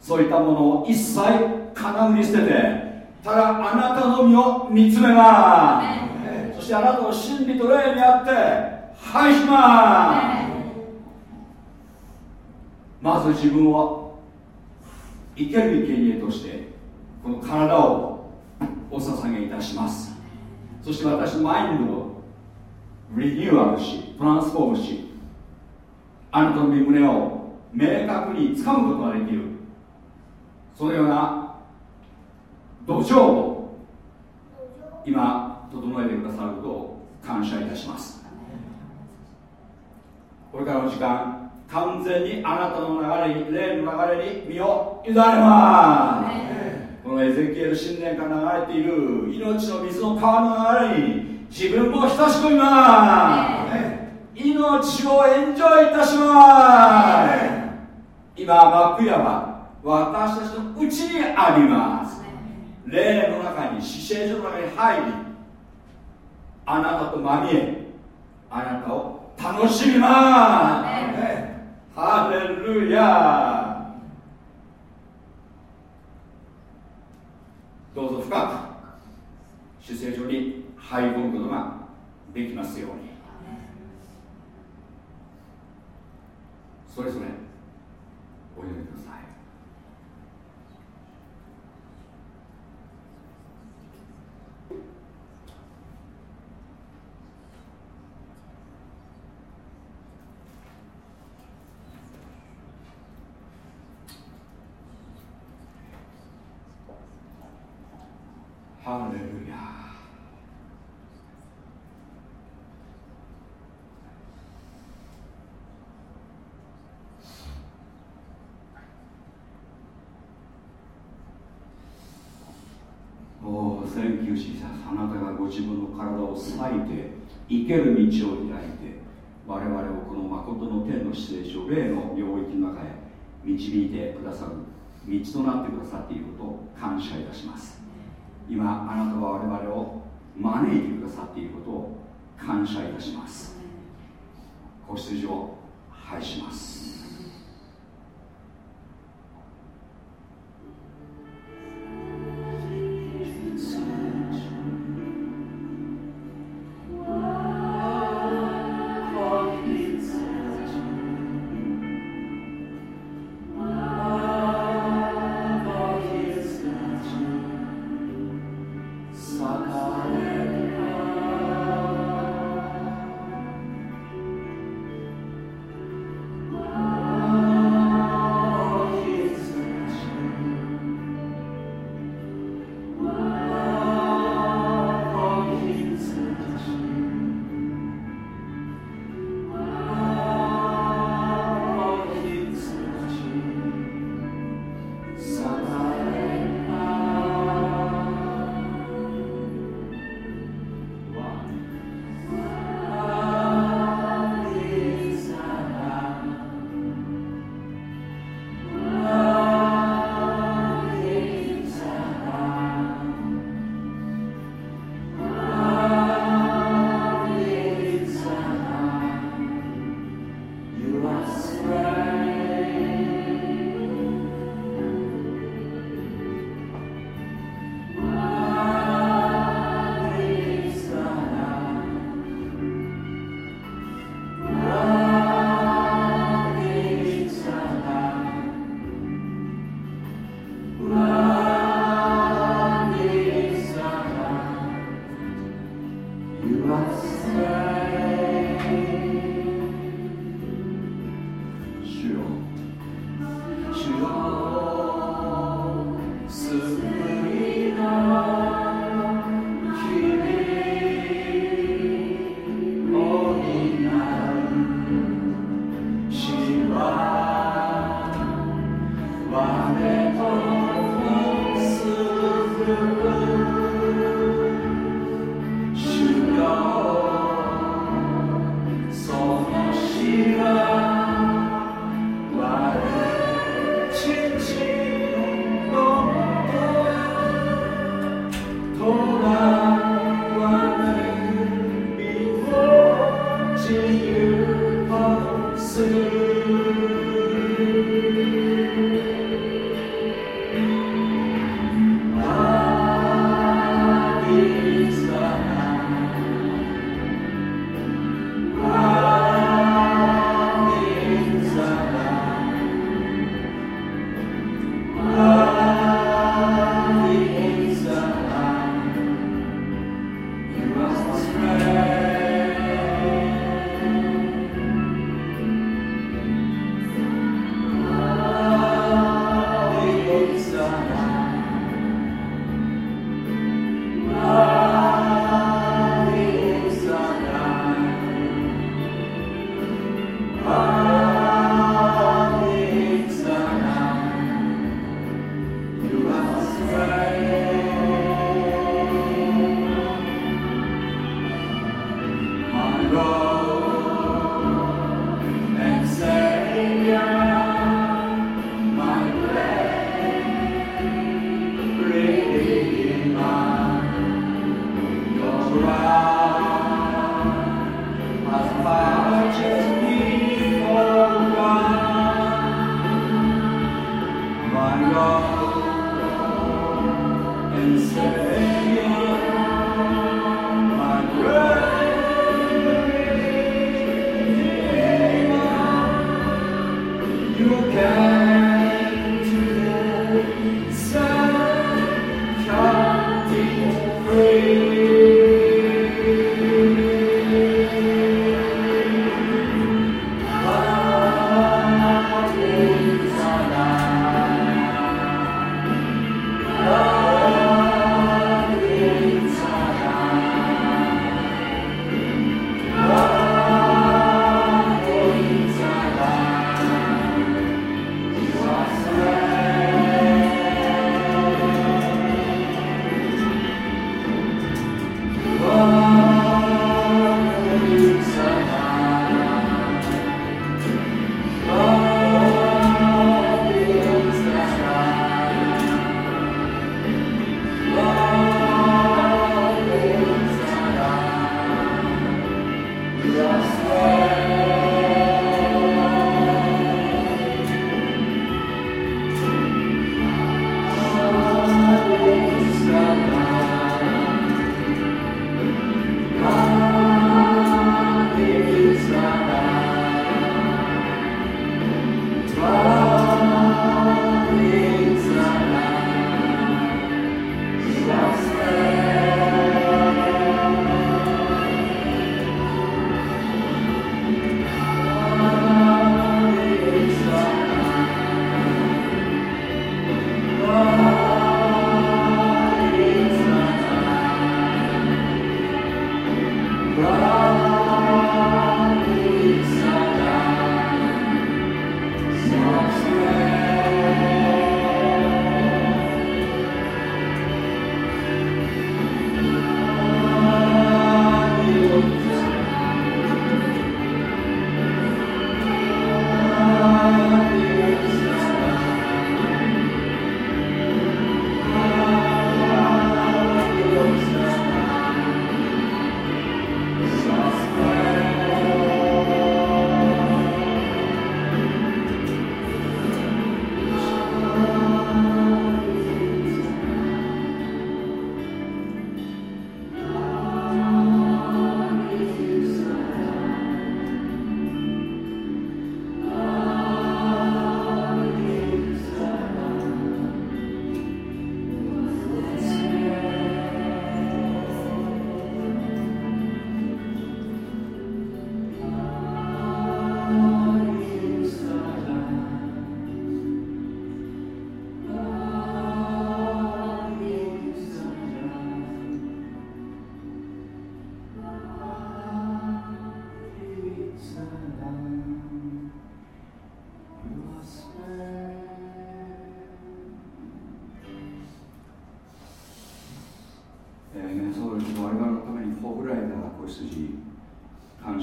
そういったものを一切金具に捨ててただあなたの身を見つめます。そしてあなたの真理と霊にあって拝します。まず自分を生ける生贄としてこの体をお捧げいたします。そして私のマインドをリニューアルしトランスフォームしあなたの身胸を明確につかむことができるそのような土壌を今整えてくださることを感謝いたします。これからの時間完全にあなたの流れに霊の流れに身を委ねます。このエゼキエル神殿から流れている命の水の川の流れに自分も親しくみます。命をエンジョイいたします。今幕屋は私たちのうちにあります。霊の中に死聖所の中に入りあなたとまみえあなたを楽しみます。ハレルヤ。どうぞ深く死聖所に入り込むことができますように。それぞれお祈りくださいハレルヤあなたがご自分の体を裂いて生ける道を開いて我々をこの誠の天の姿勢上霊の領域の中へ導いてくださる道となってくださっていることを感謝いたします。今あなたは我々を招いてくださっていることを感謝いたします。ご出場拝します。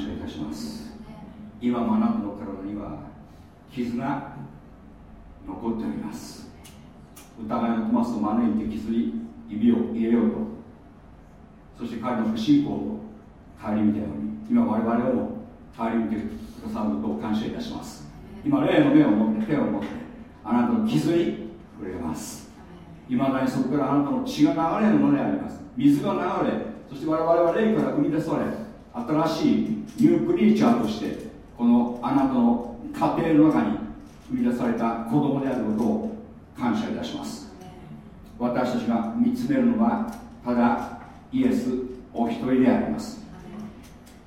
謝いたします。今もあなたの体には傷が残っております。疑いのトマスを招いて傷に指を入れようと。そして彼の不信仰を顧みたように今我々をも顧みてくださることを感謝いたします。今霊の目を持って手を持ってあなたの傷に触れます。いまだにそこからあなたの血が流れるものであります。水が流れそして我々は霊から生み出され新しいニュークリーチャーとしてこのあなたの家庭の中に生み出された子供であることを感謝いたします。私たちが見つめるのはただイエスお一人であります。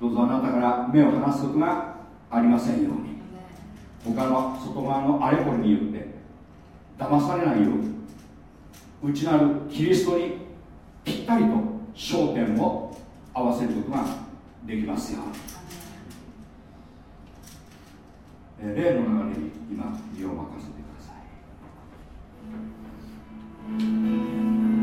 どうぞあなたから目を離すことがありませんように。他の外側のあれこれによって騙されないように内なるキリストにぴったりと焦点を合わせることができますよ。えー例の流れに今身を任せてください。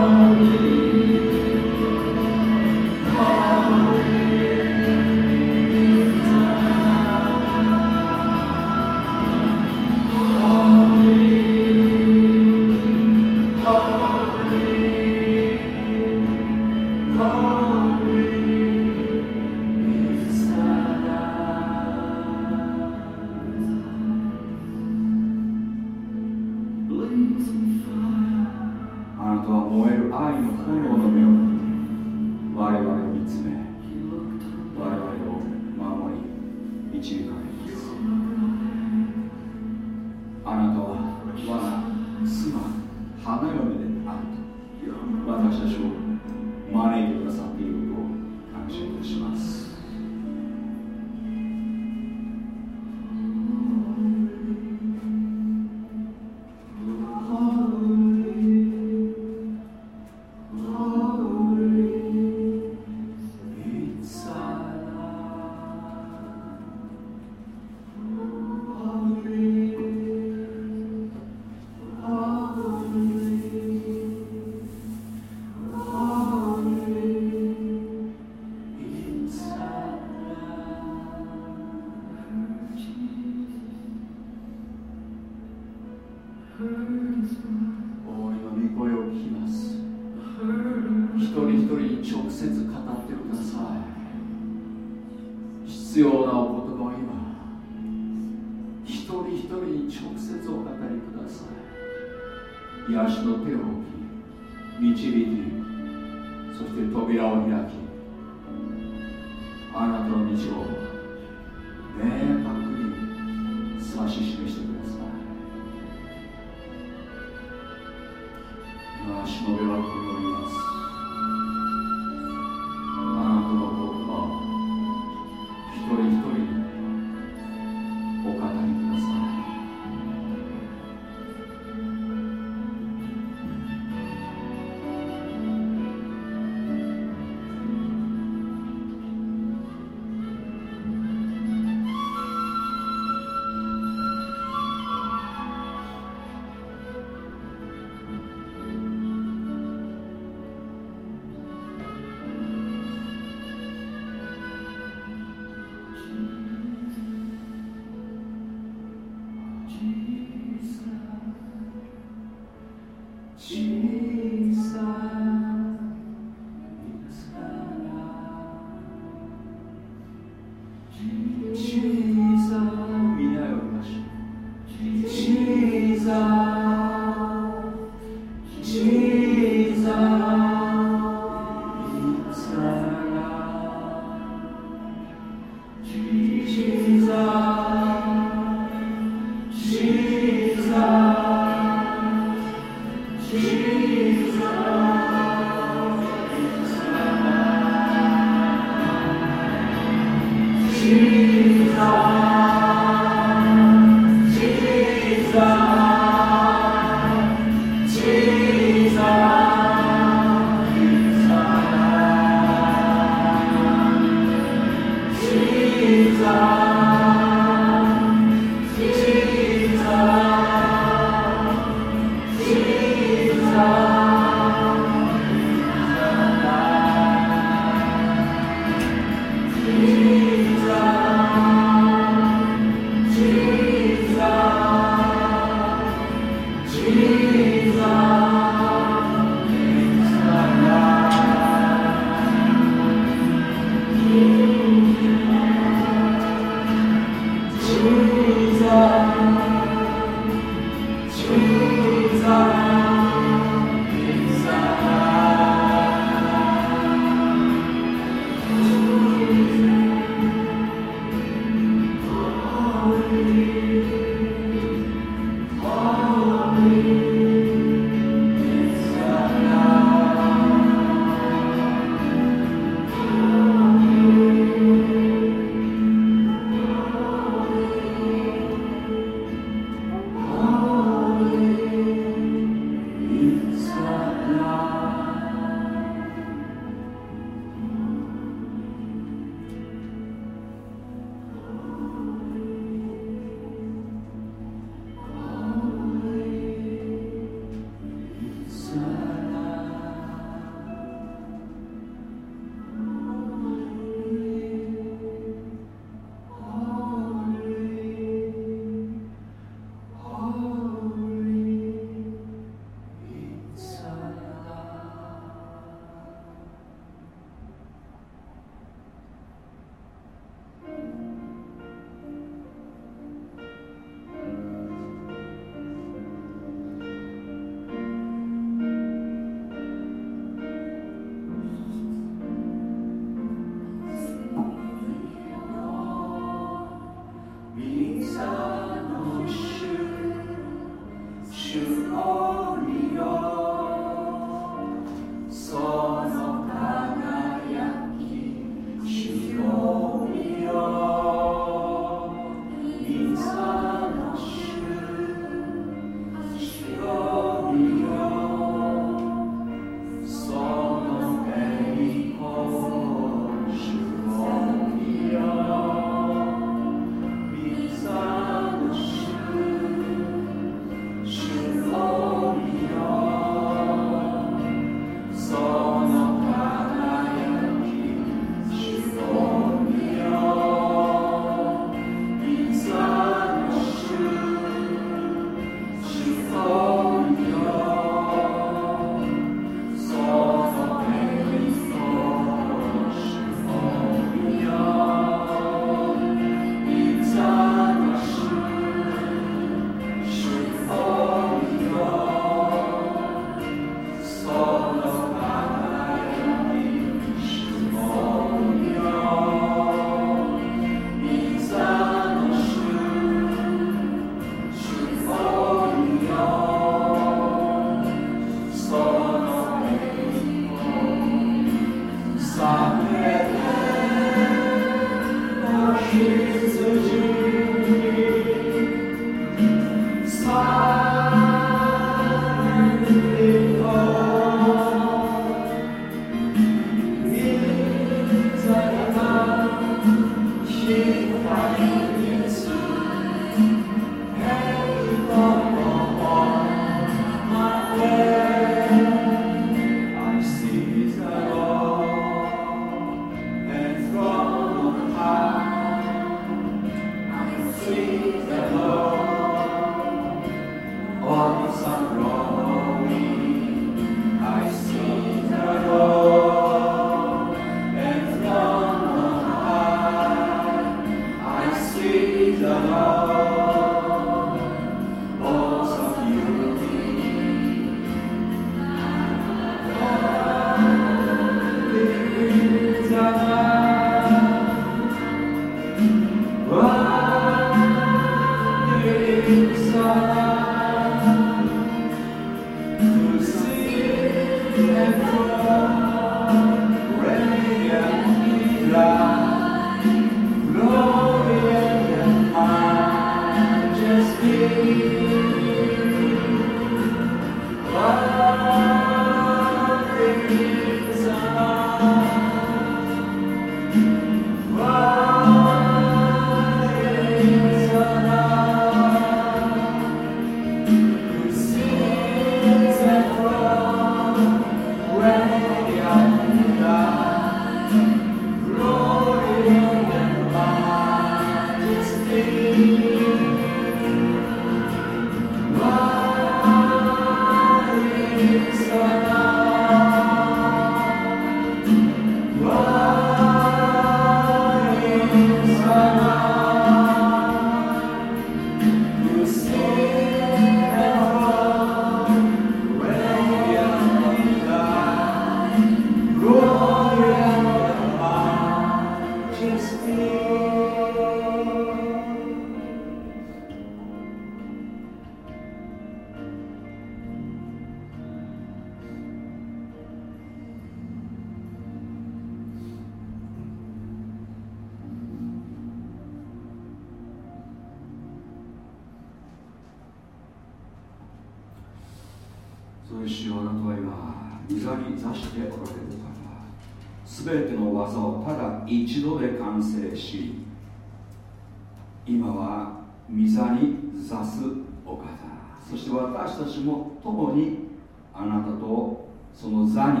そして私たちも共にあなたとその座に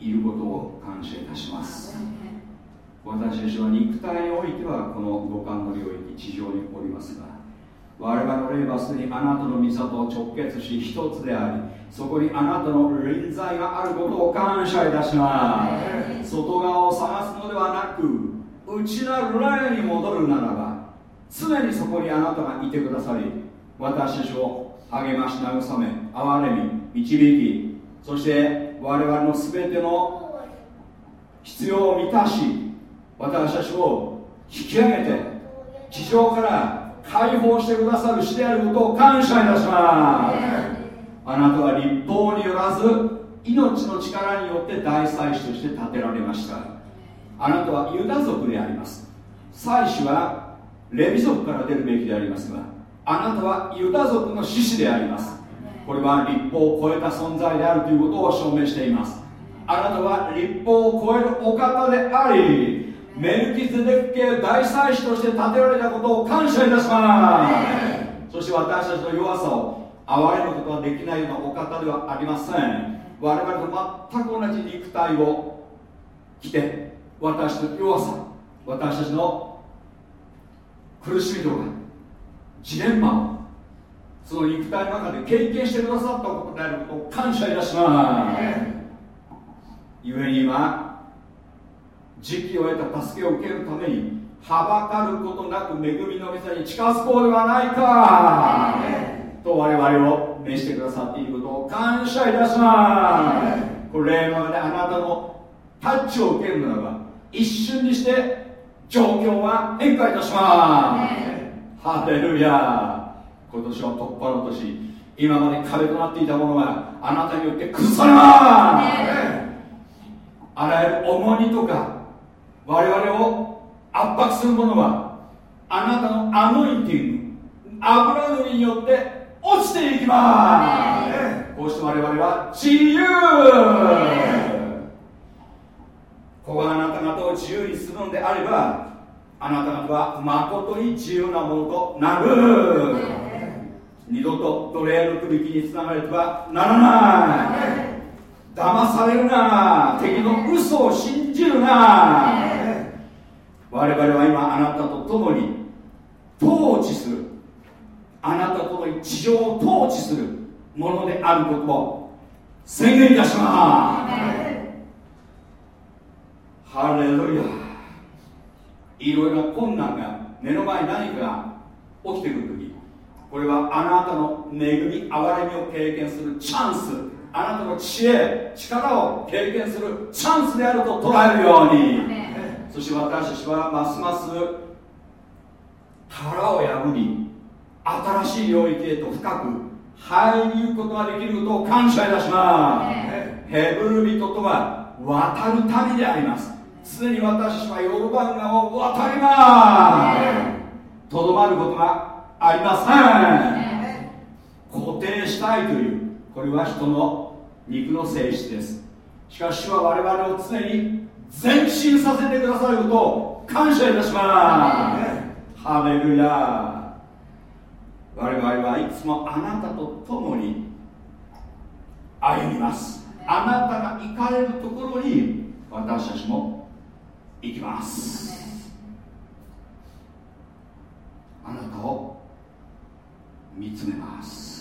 いることを感謝いたします。私たちは肉体においてはこの五感の領域地上におりますが我々の霊はすでにあなたの御座と直結し一つでありそこにあなたの臨在があることを感謝いたします。外側を探すのではなく内なるラに戻るならば常にそこにあなたがいてくださり私たちを励まし慰め憐れみ導きそして我々の全ての必要を満たし私たちを引き上げて地上から解放してくださる死であることを感謝いたします。あなたは立法によらず命の力によって大祭司として建てられました。あなたはユダ族であります。祭司はレビ族から出るべきでありますがあなたはユダ族の獅子であります。これは立法を超えた存在であるということを証明しています。あなたは立法を超えるお方でありメルキズデッケ大祭司として建てられたことを感謝いたします。そして私たちの弱さを憐れむことができないようなお方ではありません。我々と全く同じ肉体を着て私の弱さ私たちの苦しみとかジレンマをその肉体の中で経験してくださったことであることを感謝いたします。ゆえに今時期を得た助けを受けるためにはばかることなく恵みの店に近づこうではないかと我々を召してくださっていることを感謝いたします。これ例のであなたのタッチを受けるならば一瞬にして状況は変化いたしますハレルヤ今年は突破の年。今まで壁となっていたものがあなたによって崩されます。あらゆる重荷とか我々を圧迫するものはあなたのアノインティング油塗りによって落ちていきます。こうして我々は自由。ここがあなた方を自由にするのであればあなた方は誠に自由なものとなる。二度と奴隷の首輝につながれてはならない。騙されるな。敵の嘘を信じるな。我々は今あなたと共に統治する。あなたと共に地上を統治するものであることを宣言いたします。ハレルヤ。いろいろな困難が目の前に何かが起きてくる時これはあなたの恵み憐れみを経験するチャンスあなたの知恵力を経験するチャンスであると捉えるようにそして私たちはますます殻を破り新しい領域へと深く入りゆくことができることを感謝いたします。ヘブル人とは渡る旅であります常に私たちはヨルバン川を渡りますとどまることがありません固定したいというこれは人の肉の性質ですしかし主は我々を常に前進させてくださることを感謝いたしますハレルヤ我々はいつもあなたと共に歩みますあなたが行かれるところに私たちもいきます。あなたを見つめます。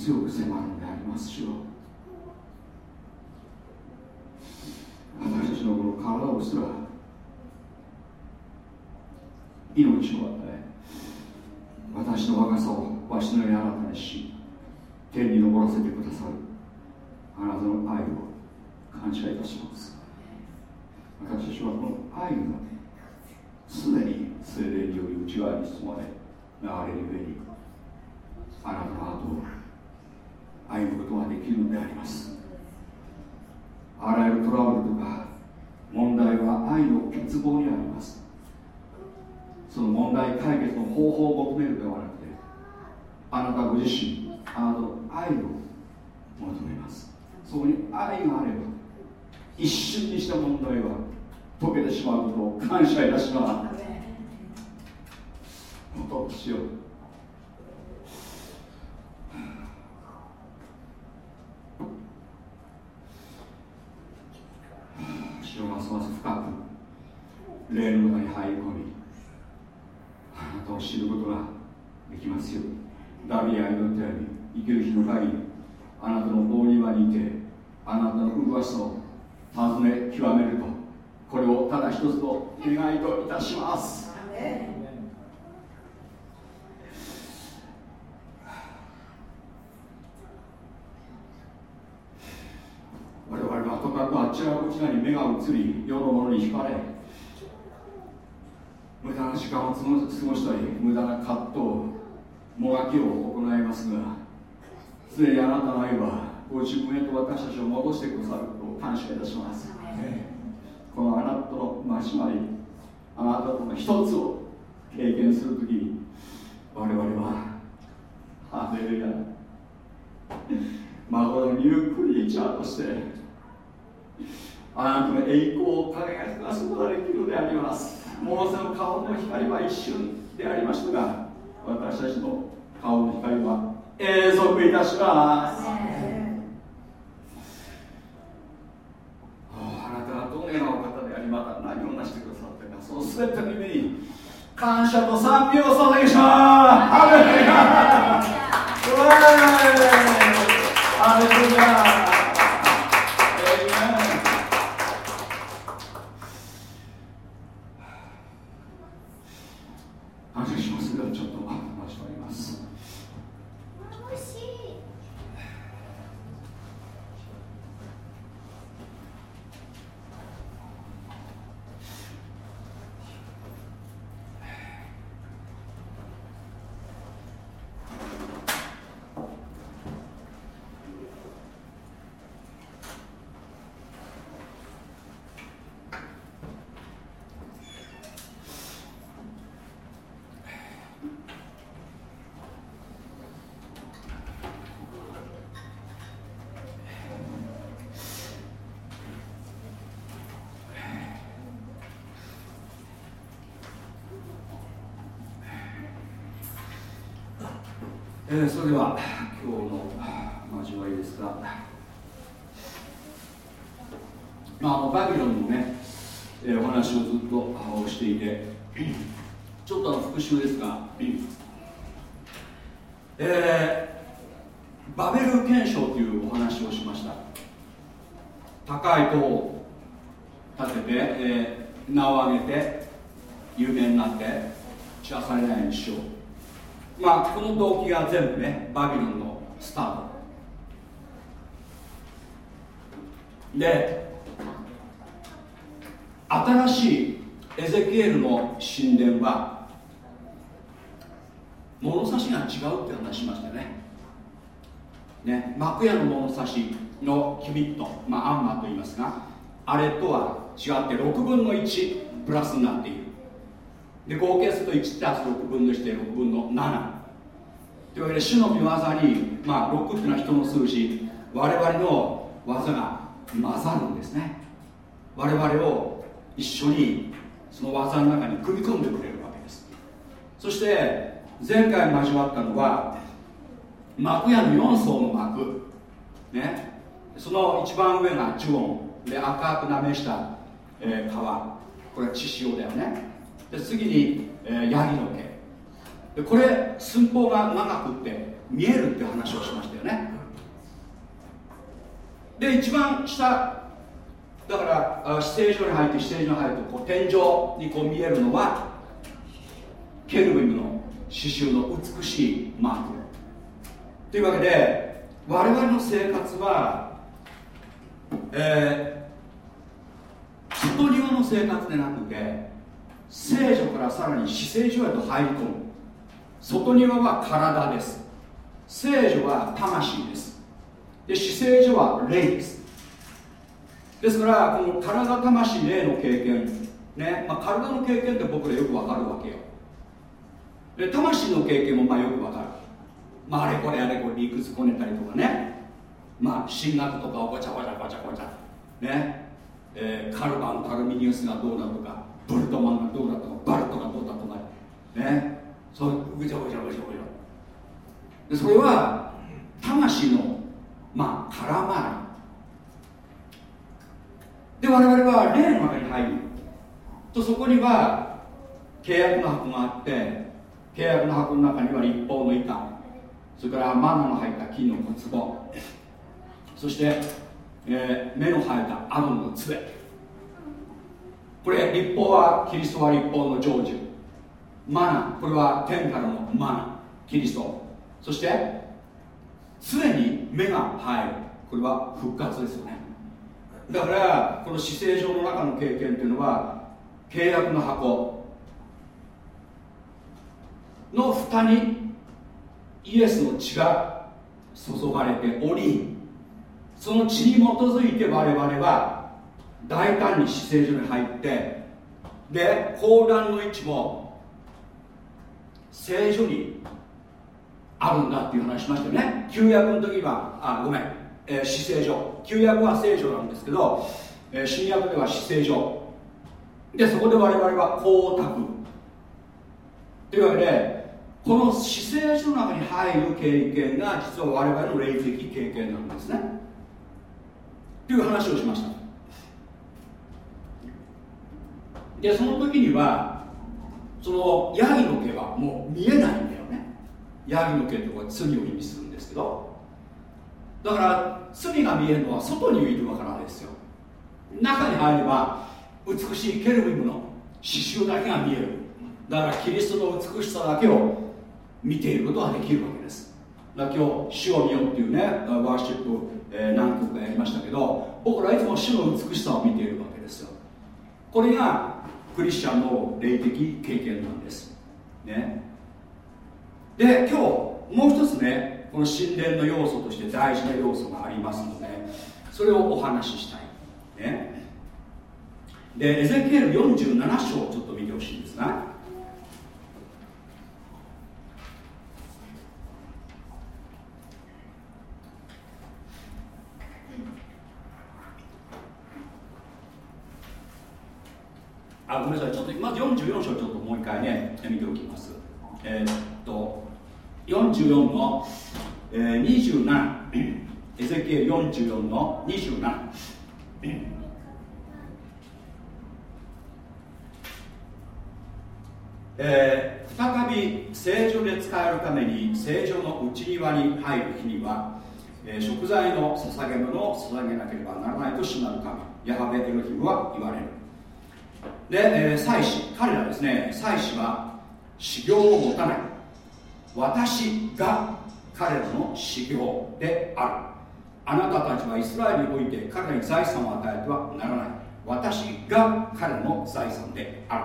強く迫るのでありますし私たちのこの体をすら命を与え私の若さをわしのように新たにし天に昇らせてくださる。あなたの愛を感謝いたします。私たちはこの愛がすでに精霊により内側に包まれ流れる上にあなたの後を歩むことができるのであります。あらゆるトラブルとか問題は愛の欠乏にあります。その問題解決の方法を求めるではなくてあなたご自身あなたの愛を求めます。そこに愛があれば一瞬にした問題は解けてしまうことを感謝いたします。本当しよう主をますます深く霊の中に入り込みあなたを知ることができますよダビア祈ったように生きる日の限りあなたの大庭にいてあなたの噂を尋ね極めるとこれをただ一つと願いといたします。我々はとかくあちらこちらに目が移り世のものに惹かれ無駄な時間を過ごしたり無駄な葛藤もがきを行いますが常にあなたの愛はご自分へと私たちを戻してくださることを感謝いたします、このあなたとの交わりあなたとの一つを経験するときに我々はハレルヤ誠のニュークリーチャーとしてあなたの栄光を輝かすことができるのであります。モーセの顔の光は一瞬でありましたが私たちの顔の光は永続いたします。あなたはどのようなお方でありまた何をなしてくださってか。その全ての意味に感謝と賛美を捧げします。ハレルヤ。ハレルヤって6分の1プラスになっている。で合計すると1たす6分の1で6分の7というわけで主の御業に、まあ、6っていうのは人の数字。我々の技が混ざるんですね。我々を一緒にその技の中に組み込んでくれるわけです。そして前回交わったのは幕屋の4層の幕。ね。その一番上がジュオンで赤くなめした、えー、川。これは血潮だよね。で次に、えー、ヤギの毛。でこれ寸法が長くって見えるって話をしましたよね。で一番下だから姿勢上に入って姿勢上に入るとこう天井にこう見えるのはケルビムの刺繍の美しいマーク。というわけで我々の生活はえー、外庭の生活でなくて聖女からさらに死聖所へと入り込む。外庭は体です。聖女は魂です。で死聖所は霊です。ですからこの体魂霊の経験ね、まあ、体の経験って僕らよくわかるわけよ。で魂の経験もまあよくわかる。まああれこれあれこれ理屈こねたりとかね。まあ神学とかをごちゃごちゃごちゃごちゃ。ね。えー、カルバン・カルミニウスがどうだとかブルトマンがどうだとかバルトがどうだとかね。そうぐちゃぐちゃぐちゃぐちゃでそれは魂のまあ空回り。で我々は霊の中に入る。とそこには契約の箱があって契約の箱の中には立法の板。それからマナの入った金の小壺。そして、えー、目の生えたアドンの杖。これ立法はキリストは立法の成就。マナこれは天からのマナキリスト。そして常に目が入る。これは復活ですよね。だからこの姿勢上の中の経験っていうのは契約の箱。の蓋にイエスの血が注がれておりその血に基づいて我々は大胆に姿勢所に入ってで高断の位置も聖書にあるんだっていう話しましたよね。旧約の時はあごめん、えー、死聖書旧約は聖書なんですけどえー、新約では死聖所。でそこで我々は光沢。というわけでこの死聖所の中に入る経験が実は我々の霊的経験なんですね。という話をしました。でその時にはそのヤギの毛はもう見えないんだよね。ヤギの毛ってこれ罪を意味するんですけど。だから罪が見えるのは外にいるからですよ。中に入れば美しいケルビムの刺繍だけが見える。だからキリストの美しさだけを見ていることができるわけです。だから今日主を見ようっていうねワーシップ、えー、何曲かやりましたけど僕らいつも主の美しさを見ているわけですよ。これがクリスチャンの霊的経験なんです。ね。で今日もう一つねこの神殿の要素として大事な要素がありますのでそれをお話ししたい。ね。でエゼキエル47章をちょっと見てほしいんですがあごめんなさい。ちょっとまず44章ちょっともう一回ね見ておきます。えー、っと44の、えー、27エゼキエル44の27えー、再び聖女で使えるために聖女の内庭に入る日には、えー、食材の捧げ物を捧げなければならないと主なる神ヤハベエロヒムは言われる。で、えー、祭司彼らですね祭司は修行を持たない。私が彼らの修行である。あなたたちはイスラエルにおいて彼らに財産を与えてはならない。私が彼の財産である。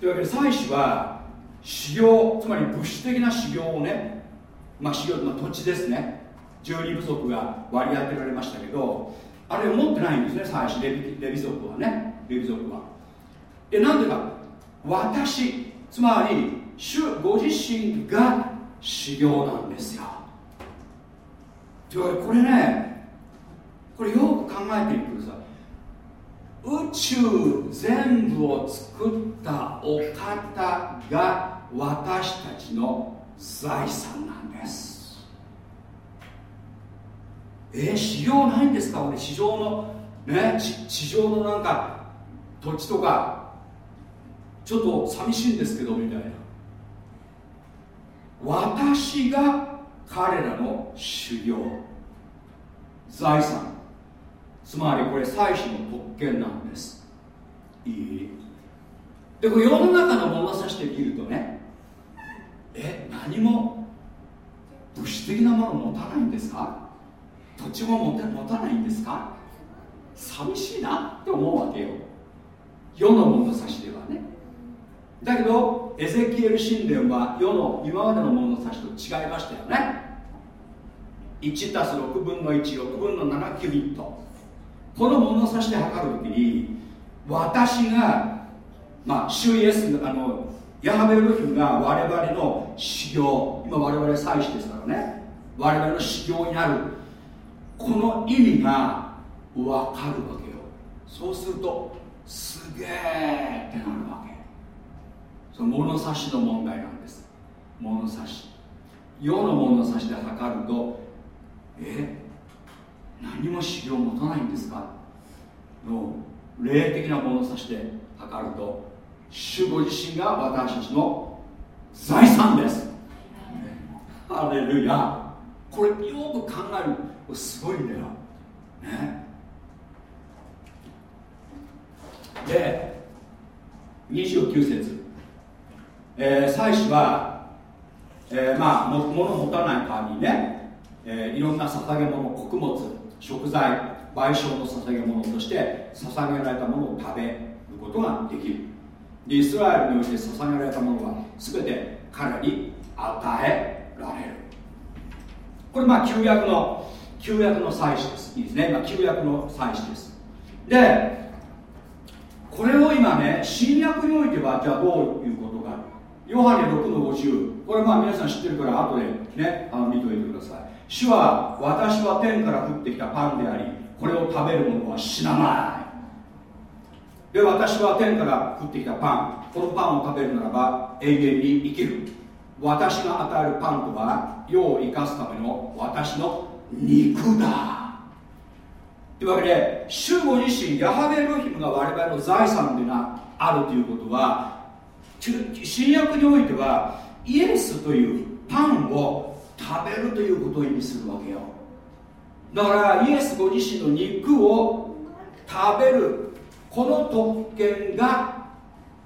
というわけで祭司は修行つまり物質的な修行をねまあ修行、まあ、土地ですね。十二部族が割り当てられましたけどあれを持ってないんですね祭司レビレビ族はね。レビ族は。でなんでか。私つまり主ご自身が修行なんですよ。これねこれよく考えてみてください。宇宙全部を作ったお方が私たちの財産なんです。えー、市場ないんですか？俺市場のね地上のなんか土地とかちょっと寂しいんですけどみたいな。私が彼らの修行。財産。つまりこれ祭祀の特権なんです。いい？でこれ世の中の物差しで見るとねえ何も物質的なもの持たないんですか？土地も持た持たないんですか？寂しいなって思うわけよ。世の物差しではね。だけどエゼキエル神殿は世の今までの物差しと違いましたよね。1たす6分の16分の7キュビット。この物差しで測るときに私がまあ主イエスあのヤハベルヒムが我々の修行今我々祭司ですからね。我々の修行になる。この意味が分かるわけよ。そうするとすげえってなるわけ。その物差しの問題なんです。物差し。世の物差しで測るとえ何も修行を持たないんですか？の霊的な物差しで測ると主ご自身が私たちの財産です。ハレルヤ。これよく考えるすごいんだよ。ね。で29節えー、祭司は、えー、まあ物持たない代わりにね、えー、いろんな捧げ物穀物食材賠償の捧げ物として捧げられたものを食べることができる。でイスラエルにおいて捧げられたものは全て彼に与えられる。これまあ旧約の旧約の祭司です。いいですね、まあ、旧約の祭司です。でこれを今ね新約においてはじゃあどういうことヨハネ6の50これまあ皆さん知ってるから後でねあの見といてください。主は私は天から降ってきたパンでありこれを食べる者は死なない。で私は天から降ってきたパン。このパンを食べるならば永遠に生きる。私が与えるパンとは世を生かすための私の肉だ。というわけで主ご自身ヤハベルヒムが我々の財産でなあるということは新約においてはイエスというパンを食べるということを意味するわけよ。だからイエスご自身の肉を食べるこの特権が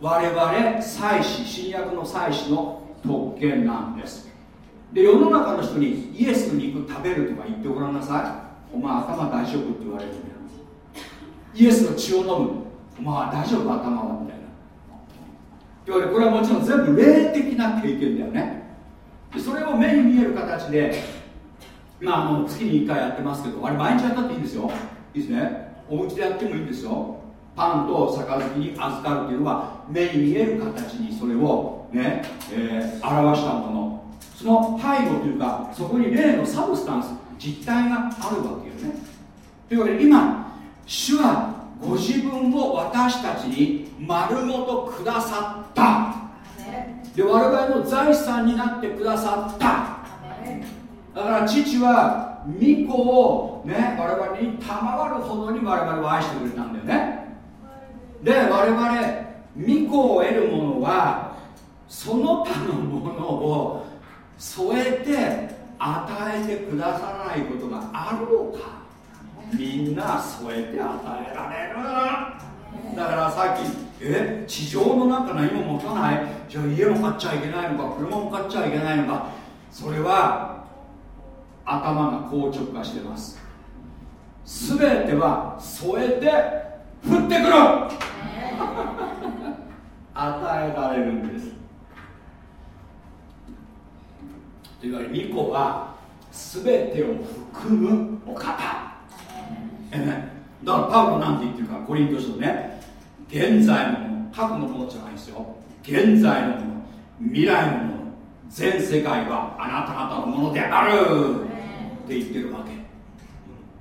我々祭司新約の祭司の特権なんです。で世の中の人にイエスの肉食べるとか言ってごらんなさい。お前頭大丈夫って言われるイエスの血を飲む。まあ大丈夫頭はみたいなというわけでこれはもちろん全部霊的な経験だよね。それを目に見える形でまあ、あの月に1回やってますけどあれ毎日やったっていいんですよ。いいですね。お家でやってもいいんですよ。パンと杯に預かるっていうのは目に見える形にそれをね、えー、表したもの。その背後というかそこに例のサブスタンス実体があるわけよね。というわけで今主はご自分を私たちに丸ごとくださった。で我々の財産になってくださった。だから父は御子をね我々に賜るほどに我々を愛してくれたんだよね。で我々御子を得る者はその他のものを添えて与えてくださらないことがあろうかみんな添えて与えられる。だからさっきえ？地上のなんか何も持たない？じゃあ家も買っちゃいけないのか車も買っちゃいけないのか。それは頭が硬直化してます。全ては添えて降ってくる。与えられるんです。というわけで巫女は全てを含むお方えねだからパウロなんて言ってるかコリント書ね現在のもの過去のものじゃないですよ。現在のもの未来のもの全世界はあなた方のものである。って言ってるわけ。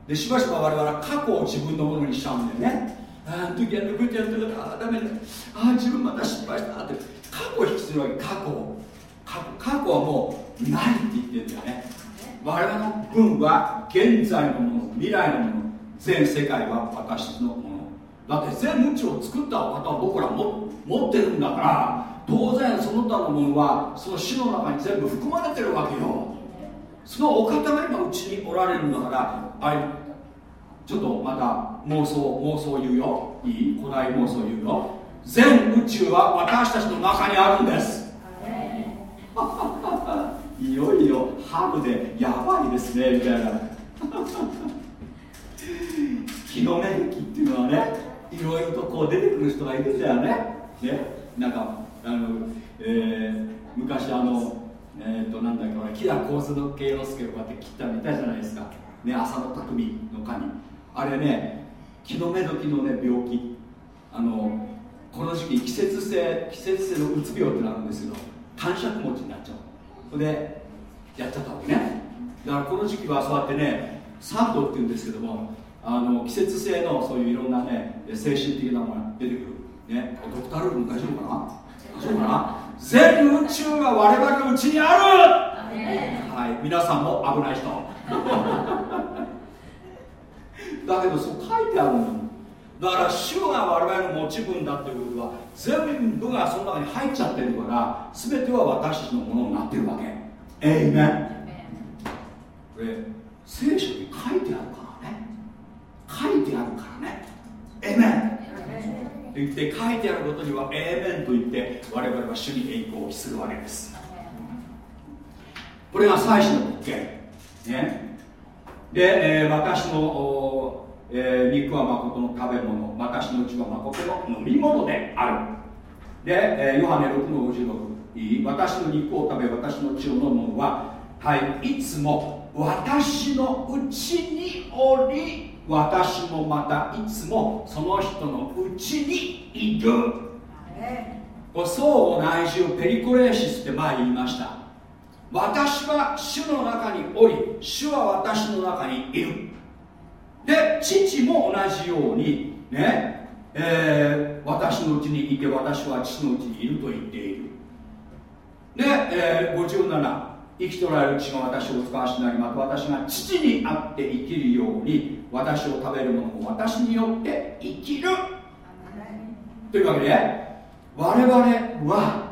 でしばしば我々は過去を自分のものにしちゃうんだよね。あの時は抜けてやったからあダメだ。ああ自分また失敗したって。過去を引きするわけ。過去過過去はもうないって言ってるんだよね。我々の分は現在のもの未来のもの全世界は私のもの。だって全宇宙を作ったお方は僕らも持ってるんだから当然その他のものはその死の中に全部含まれてるわけよ。そのお方が今うちにおられるんだからあれちょっとまた妄想妄想言うよ。いい古代妄想言うよ。全宇宙は私たちの中にあるんです。いよいよハブでやばいですねみたいな気の免疫っていうのはねいろいろとこう出てくる人がいるんだよね。ねなんかあの、えー、昔あのえっ、ー、となんだっけ俺木田幸三慶之助をこうやって切ったのいたじゃないですか。ね浅野匠の神。あれね気の目時のね病気。あのこの時期季節性季節性のうつ病ってなるんですけど感触持ちになっちゃう。それでやっちゃったわけね。だからこの時期はそうやってねサンドっていうんですけどもあの季節性のそういういろんなね精神的なものが出てくる。ねドクタールーム大丈夫かな？大丈夫かな？全宇宙が我々のうちにある！はい皆さんも危ない人。だけどそう書いてあるのだから主が我々の持ち分だっていうことは全部がその中に入っちゃってるから全ては私たちのものになってるわけ。えいめんこれ聖書に書いてあるからね。書いてあるからね。えいめんと言って書いてあることにはええめんと言って我々は主に栄光を期するわけです。これが祭司の特権ね。で、えー、私の、えー、肉は誠の食べ物。私の血は誠の飲み物である。で、えー、ヨハネ6の56私の肉を食べ私の血を飲む者ははいいつも私のうちにおり私もまたいつもその人のうちにいる。相互内住ペリコレーシスって前言いました。私は主の中におり主は私の中にいる。で父も同じようにね、えー、私のうちにいて私は父のうちにいると言っている。で、えー、57生きとられる血が私を使わしなりまた私が父にあって生きるように私を食べる者も私によって生きる。というわけで我々は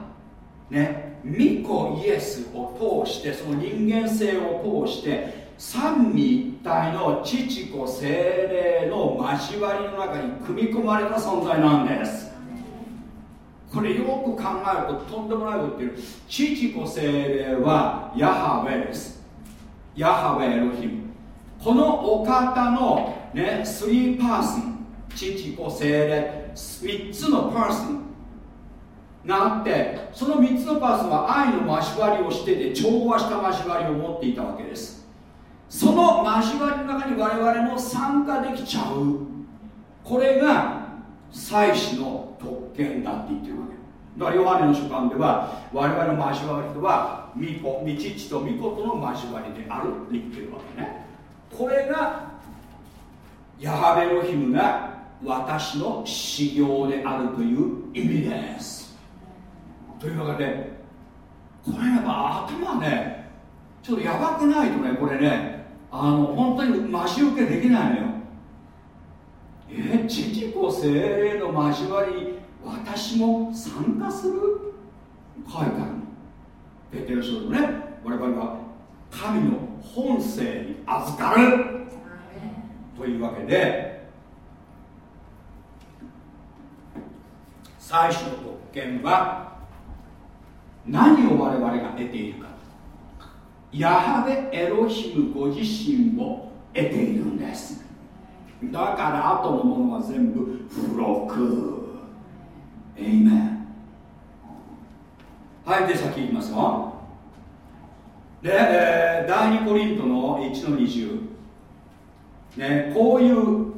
ね御子イエスを通してその人間性を通して三位一体の父子精霊の交わりの中に組み込まれた存在なんです。これよく考えるととんでもないこと言ってる。父子精霊はヤハウェです。ヤハウェエロヒム。このお方のねスリーパーソン父子精霊3つのパーソン。があってその3つのパーソンは愛の交わりをしてて調和した交わりを持っていたわけです。その交わりの中に我々も参加できちゃう。これが祭司の特権だって言ってるわけ。だからヨハネの書簡では我々の交わりとは御子御父と御子との交わりであるって言ってるわけね。これがヤハベロヒムが私の修行であるという意味です。というわけでこれやっぱ頭ねちょっとやばくないとねこれね。あの本当に増し受けできないのよ。え父子精霊の交わりに私も参加する？書いてあるの。ペテロ書のね我々は神の本性に預かる。というわけで最初の特権は何を我々が得ているか。ヤハベエロヒムご自身を得ているんです。だから後のものは全部付録。エイメンはいで先いきますよ。で、えー、第2コリントの1の20ねこういう、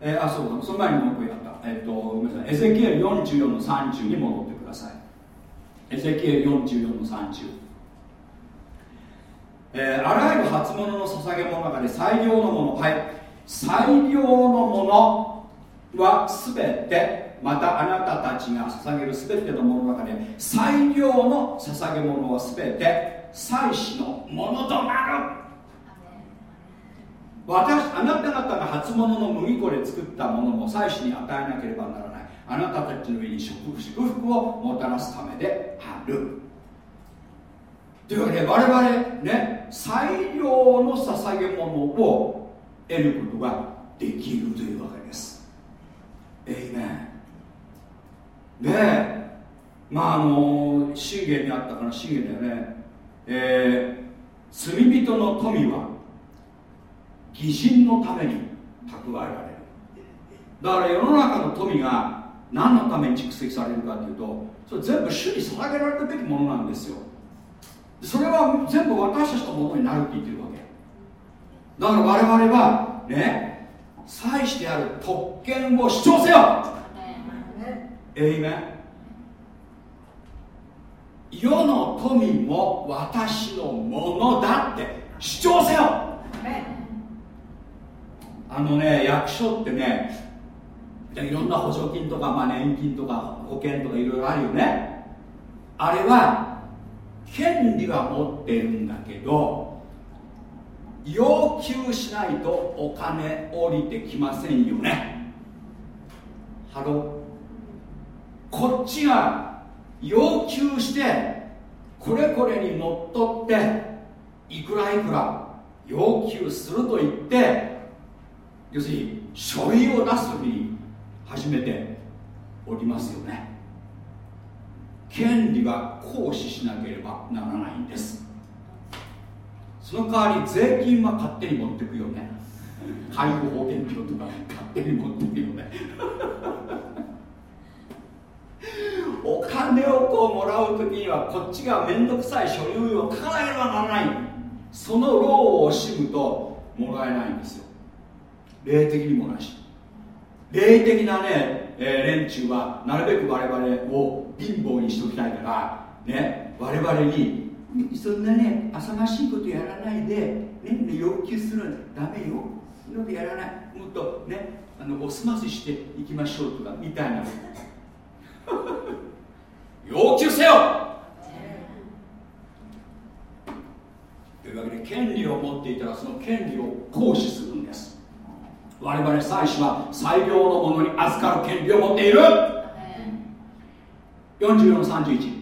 えー、あそうその前にもう一個やった。えっ、とごめんなさい。エゼキエル44の30に戻ってください。エゼキエル44の30えー、あらゆる初物の捧げ物の中で最良のもの。はい。最良のものは全てまたあなたたちが捧げる全てのものの中で最良の捧げ物は全て祭司のものとなる。私あなた方が初物の麦粉で作ったものも祭司に与えなければならない。あなたたちの上に祝福をもたらすためである。というわけで我々ね最良の捧げ物を得ることができるというわけです。えいめでまああの信玄にあったかな信玄だよね。えー、罪人の富は偽人のために蓄えられる。だから世の中の富が何のために蓄積されるかというとそれ全部主に捧げられるべきものなんですよ。それは全部私たちのものになるって言ってるわけ。だから我々はね祭司である特権を主張せよ。えいめ世の富も私のものだって主張せよ。あのね役所ってねいろんな補助金とか、まあ、年金とか保険とかいろいろあるよね。あれは権利は持ってるんだけど要求しないとお金降りてきませんよね。ハロこっちが要求してこれこれにのっとっていくらいくら要求すると言って要するに書類を出す時に初めておりますよね。権利は行使しなければならないんです。その代わり税金は勝手に持ってくよね。介護保険料とか勝手に持ってくよね。お金をこうもらう時にはこっちが面倒くさい書類を書かなければならない。その労を惜しむともらえないんですよ。霊的にもなし。霊的なね、えー、連中はなるべく我々を貧乏にしておきたいからね我々にそんなね浅ましいことやらないで、ね、要求するのダメよ。のでやらない。もっとねあのおすまししていきましょうとかみたいな。要求せよ。というわけで権利を持っていたらその権利を行使するんです。我々祭司は最良のものに預かる権利を持っている。44の31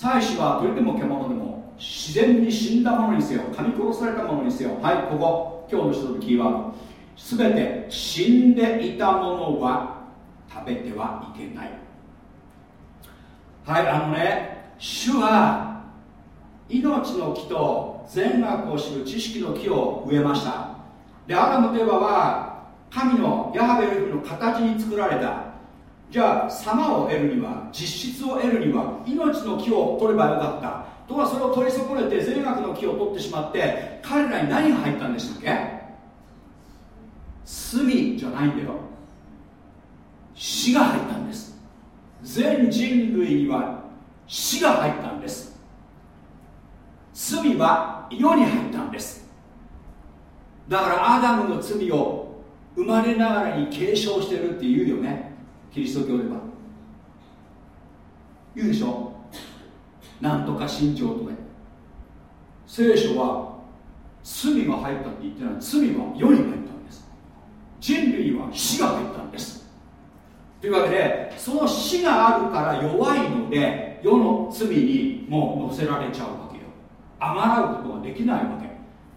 祭司は鳥でも獣でも自然に死んだものにせよ噛み殺されたものにせよ。はいここ今日の一つのキーワード。すべて死んでいたものは食べてはいけない。はいあのね主は命の木と善悪を知る知識の木を植えました。でアダムといえばは神のヤハベルの形に作られた。じゃあ様を得るには実質を得るには命の木を取ればよかった。とはそれを取り損ねて善悪の木を取ってしまって彼らに何が入ったんでしたっけ？罪じゃないんだよ。死が入ったんです。全人類には死が入ったんです。罪は世に入ったんです。だからアダムの罪を生まれながらに継承してるって言うよね。キリスト教では。言うでしょ？なんとか信条とか。聖書は罪が入ったって言ってない。罪は世に入ったんです。人類は死が入ったんです。というわけでその死があるから弱いので世の罪にもう乗せられちゃうわけよ。あがらうことができないわけ。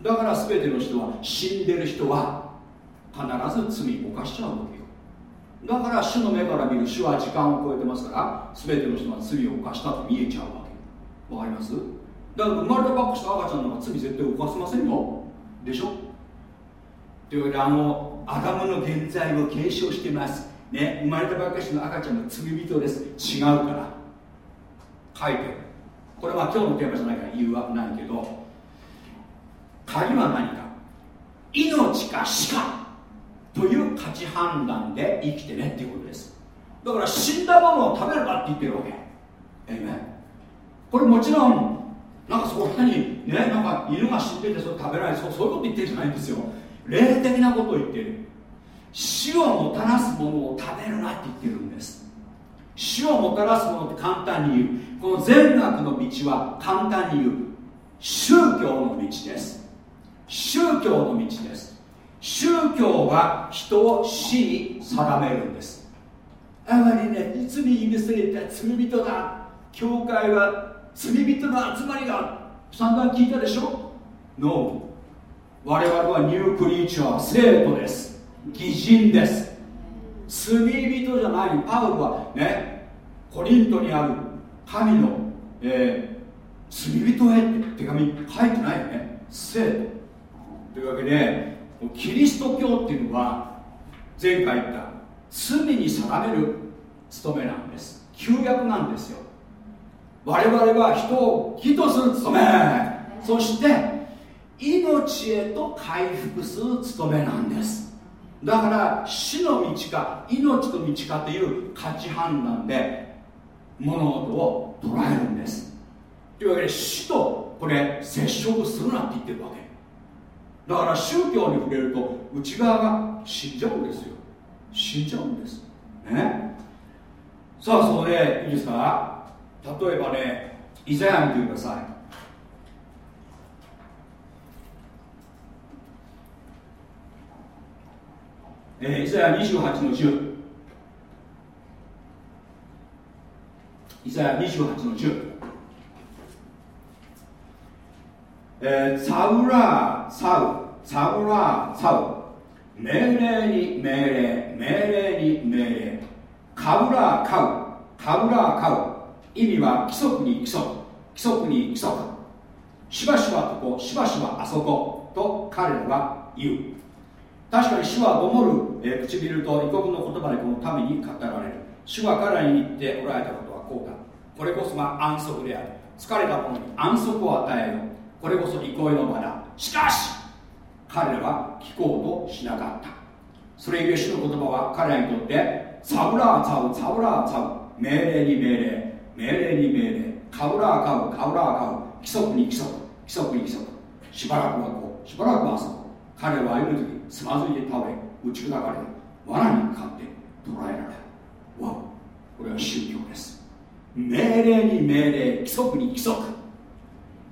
だから全ての人は死んでる人は必ず罪を犯しちゃうわけよ。だから主の目から見る主は時間を超えてますから全ての人は罪を犯したと見えちゃうわけ。わかります？だから生まれたばっかした赤ちゃんなんか罪絶対犯せませんよ。でしょ？というわけであのアダムの現在を継承してます。ね生まれたばっかしの赤ちゃんの罪人です。違うから。書いて。るこれは今日のテーマじゃないから言うわ。けないけど。鍵は何か？命か死か。価値判断で生きてねっていうことです。だから死んだものを食べるかって言ってるわけ。えいめこれもちろんなんかそこらにねなんか犬が死んでてそれ食べられそうそういうこと言ってるんじゃないんですよ。霊的なことを言ってる。死をもたらすものを食べるなって言ってるんです。死をもたらすものって簡単に言う。この善悪の道は簡単に言う。宗教の道です。宗教の道です。宗教は人を死に定めるんです。あまりね罪許された罪人だ教会は罪人の集まりだ散々聞いたでしょ？No 我々はニュークリーチャー生徒です。偽人です。罪人じゃない。パウロはねコリントにある神の、えー、罪人へって手紙書いてないよね。生徒。というわけでキリスト教っていうのは前回言った罪に定める務めなんです。旧約なんですよ。我々は人を義とする務め。そして命へと回復する務めなんです。だから死の道か命の道かという価値判断で物事を捉えるんです。というわけで死とこれ接触するなって言ってるわけ。だから宗教に触れると内側が死んじゃうんですよ。死んじゃうんです。ね。さあそこでいいですか？例えばねイザヤ見てください。えー、イザヤ28の10イザヤ28の10えー、サウラーサウ。サウラーサウ。命令に命令。命令に命令。カウラーカウ。カウラーカウ。意味は規則に規則。規則に規則。しばしばここしばしばあそこと彼らは言う。確かに主はごもる、えー、唇と異国の言葉でこの民に語られる。主は彼らに言っておられたことはこうだ。これこそが安息である。疲れた者に安息を与えよう。これこそ憩いの場だ。しかし彼らは聞こうとしなかった。それゆえ主の言葉は彼らにとってサウラーサウサウラーサウ命令に命令命令に命令。カウラーカウカウラーカウ規則に規則規則に規則。しばらくはこうしばらくはそう彼は歩む時つまずいて倒れ打ち砕かれ罠にかかって捕らえられるわこれは宗教です。命令に命令規則に規則。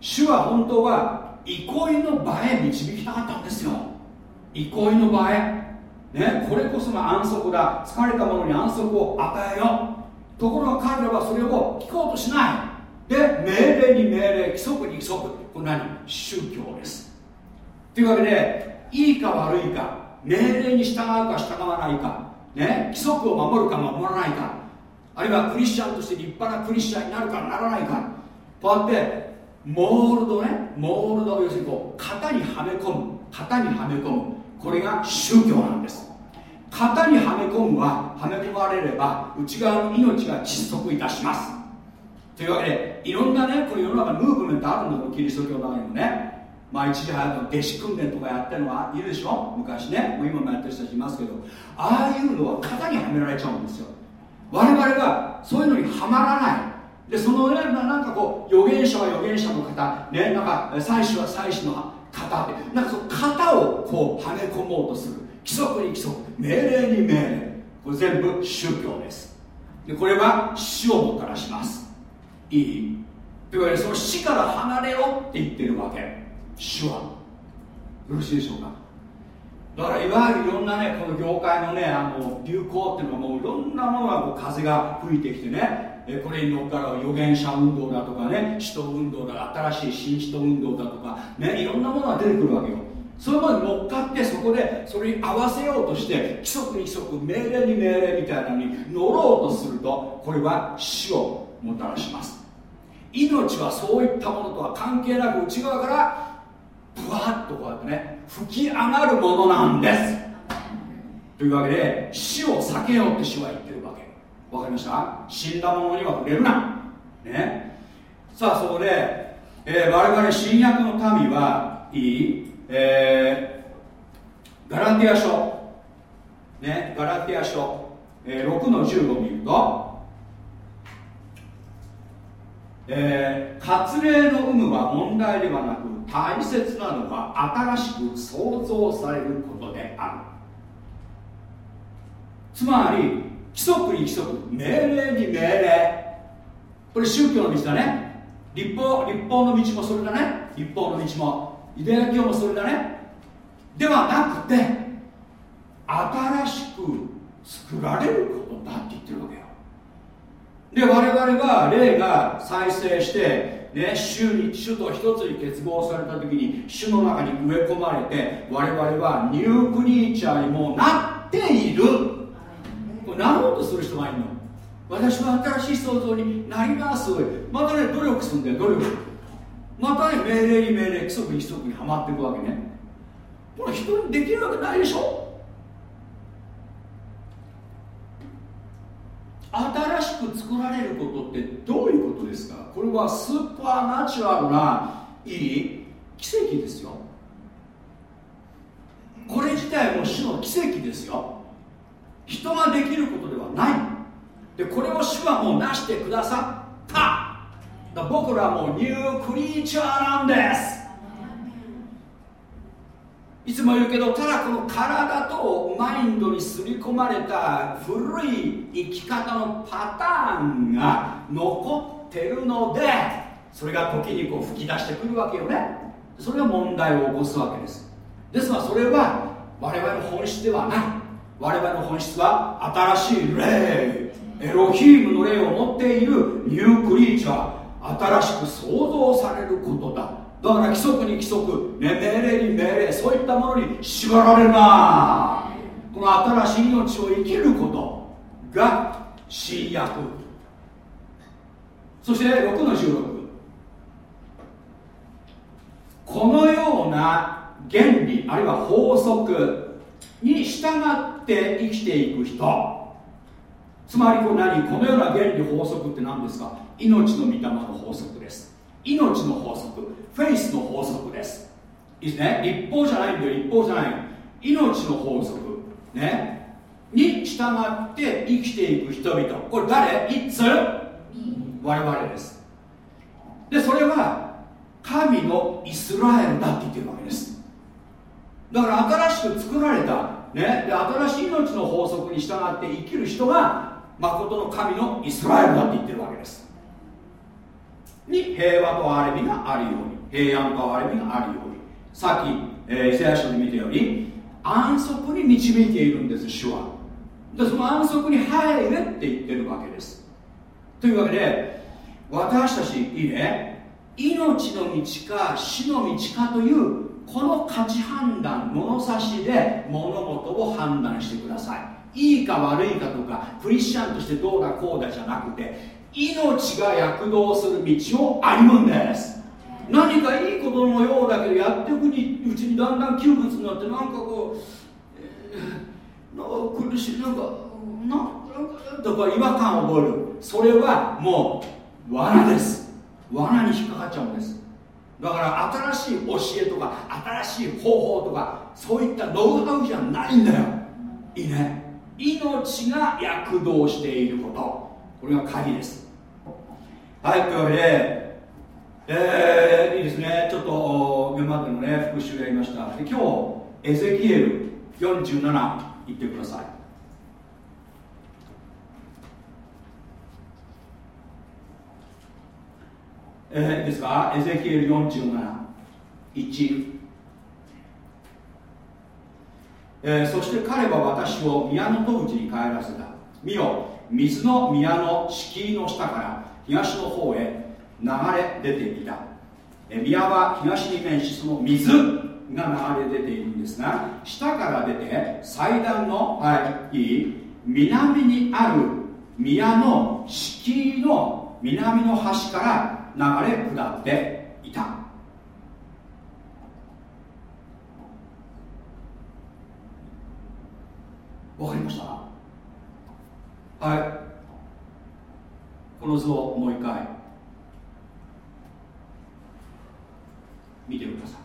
主は本当は憩いの場へ導きたかったんですよ。憩いの場へ。ね、これこそが安息だ。疲れた者に安息を与えよう。ところが彼らはそれを聞こうとしない。で命令に命令規則に規則。これ何？宗教です。というわけでいいか悪いか命令に従うか従わないか、ね、規則を守るか守らないかあるいはクリスチャンとして立派なクリスチャンになるかならないかこうやってモールドね。モールド要するにこう型にはめ込む。型にはめ込む。これが宗教なんです。型にはめ込むははめ込まれれば内側の命が窒息いたします。というわけでいろんなねこれ世の中ムーブメントあるんだこのキリスト教の中にもね。まあ一時流行った弟子訓練とかやってるのはいるでしょ？昔ね。もう今もやってる人たちいますけど。ああいうのは型にはめられちゃうんですよ。我々がそういうのにはまらない。でそのねなんかこう預言者は預言者の方ねなんか祭司は祭司の方ってなんかその型をこうはめ込もうとする。規則に規則命令に命令。これ全部宗教です。でこれは死をもたらします。いい？というわけでその死から離れろって言ってるわけ。主は。よろしいでしょうか？だからいわゆるいろんなねこの業界のねあの流行っていうのはもういろんなものがこう風が吹いてきてねえこれに乗っかる預言者運動だとかね使徒運動だ新しい新使徒運動だとかねいろんなものが出てくるわけよ。それまで乗っかってそこでそれに合わせようとして規則に規則命令に命令みたいなのに乗ろうとするとこれは死をもたらします。命はそういったものとは関係なく内側からブワッとこうやってね吹き上がるものなんです。というわけで死を避けようって死は言ってる。わかりました？死んだ者には触れるな。ね。さあそこで、えー、我々新約の民はいいえー、ガラティア書、ね、ガラティア書、えー、6の15を見ると、えー、割礼の有無は問題ではなく大切なのは新しく創造されることである。つまり規則に規則命令に命令。これ宗教の道だね。立法立法の道もそれだね。立法の道もユダヤ教もそれだね。ではなくて新しく作られることだって言ってるわけよ。で我々が霊が再生してね主に主と一つに結合された時に主の中に植え込まれて我々はニュークリーチャーにもなっている。これなろうとする人がいるの。私は新しい創造になります。またね努力するんだよ努力。またね命令に命令規則に規則にはまっていくわけね。これ人にできるわけないでしょ。新しく作られることってどういうことですか？これはスーパーナチュラルないい奇跡ですよ。これ自体も主の奇跡ですよ。人ができることではない。でこれを主はもうなしてくださった。だ僕らはもうニュークリーチャーなんです。いつも言うけどただこの体とマインドに刷り込まれた古い生き方のパターンが残ってるのでそれが時にこう吹き出してくるわけよね。それが問題を起こすわけです。ですがそれは我々の本質ではない。我々の本質は新しい霊エロヒームの霊を持っているニュークリーチャー新しく創造されることだ。だから規則に規則、ね、命令に命令そういったものに縛られるなこの新しい命を生きることが新約そして6の16このような原理あるいは法則に従って生きていく人。つまりこれ何？このような原理法則って何ですか？命の御霊の法則です。命の法則。フェイスの法則です。いいですね？立法じゃないんだよ。立法じゃない。命の法則。ね？に従って生きていく人々。これ誰？いつ？我々です。でそれは神のイスラエルだって言ってるわけですだから新しく作られた、ね、で新しい命の法則に従って生きる人が誠の神のイスラエルだって言ってるわけです。に平和と憐れみがあるように平安と憐れみがあるように。さっき、えー、聖書で見たように安息に導いているんです主は。でその安息に入れって言ってるわけです。というわけで私たちいいね。命の道か死の道かというこの価値判断物差しで物事を判断してください。いいか悪いかとかクリスチャンとしてどうだこうだじゃなくて命が躍動する道を歩むんです。何かいいことのようだけどやっていくうちにだんだん窮屈になってなんかこう、えー、なんか苦しいなんかなんとか違和感を覚える。それはもう罠です。罠に引っかかっちゃうんですだから新しい教えとか新しい方法とかそういったノウハウじゃないんだよ。いいね。命が躍動していること。これが鍵です。はいというわけでえー、いいですね。ちょっと現場でのね復習やりました。で今日エゼキエル47行ってください。えー、ですか？エゼキエル471、えー、そして彼は私を宮の戸口に帰らせた。見よ水の宮の敷居の下から東の方へ流れ出ていた。宮は東に面しその水が流れ出ているんですが下から出て祭壇の、はい、いい南にある宮の敷居の南の端から流れ下っていた。わかりました？はい。この図をもう一回。見てください、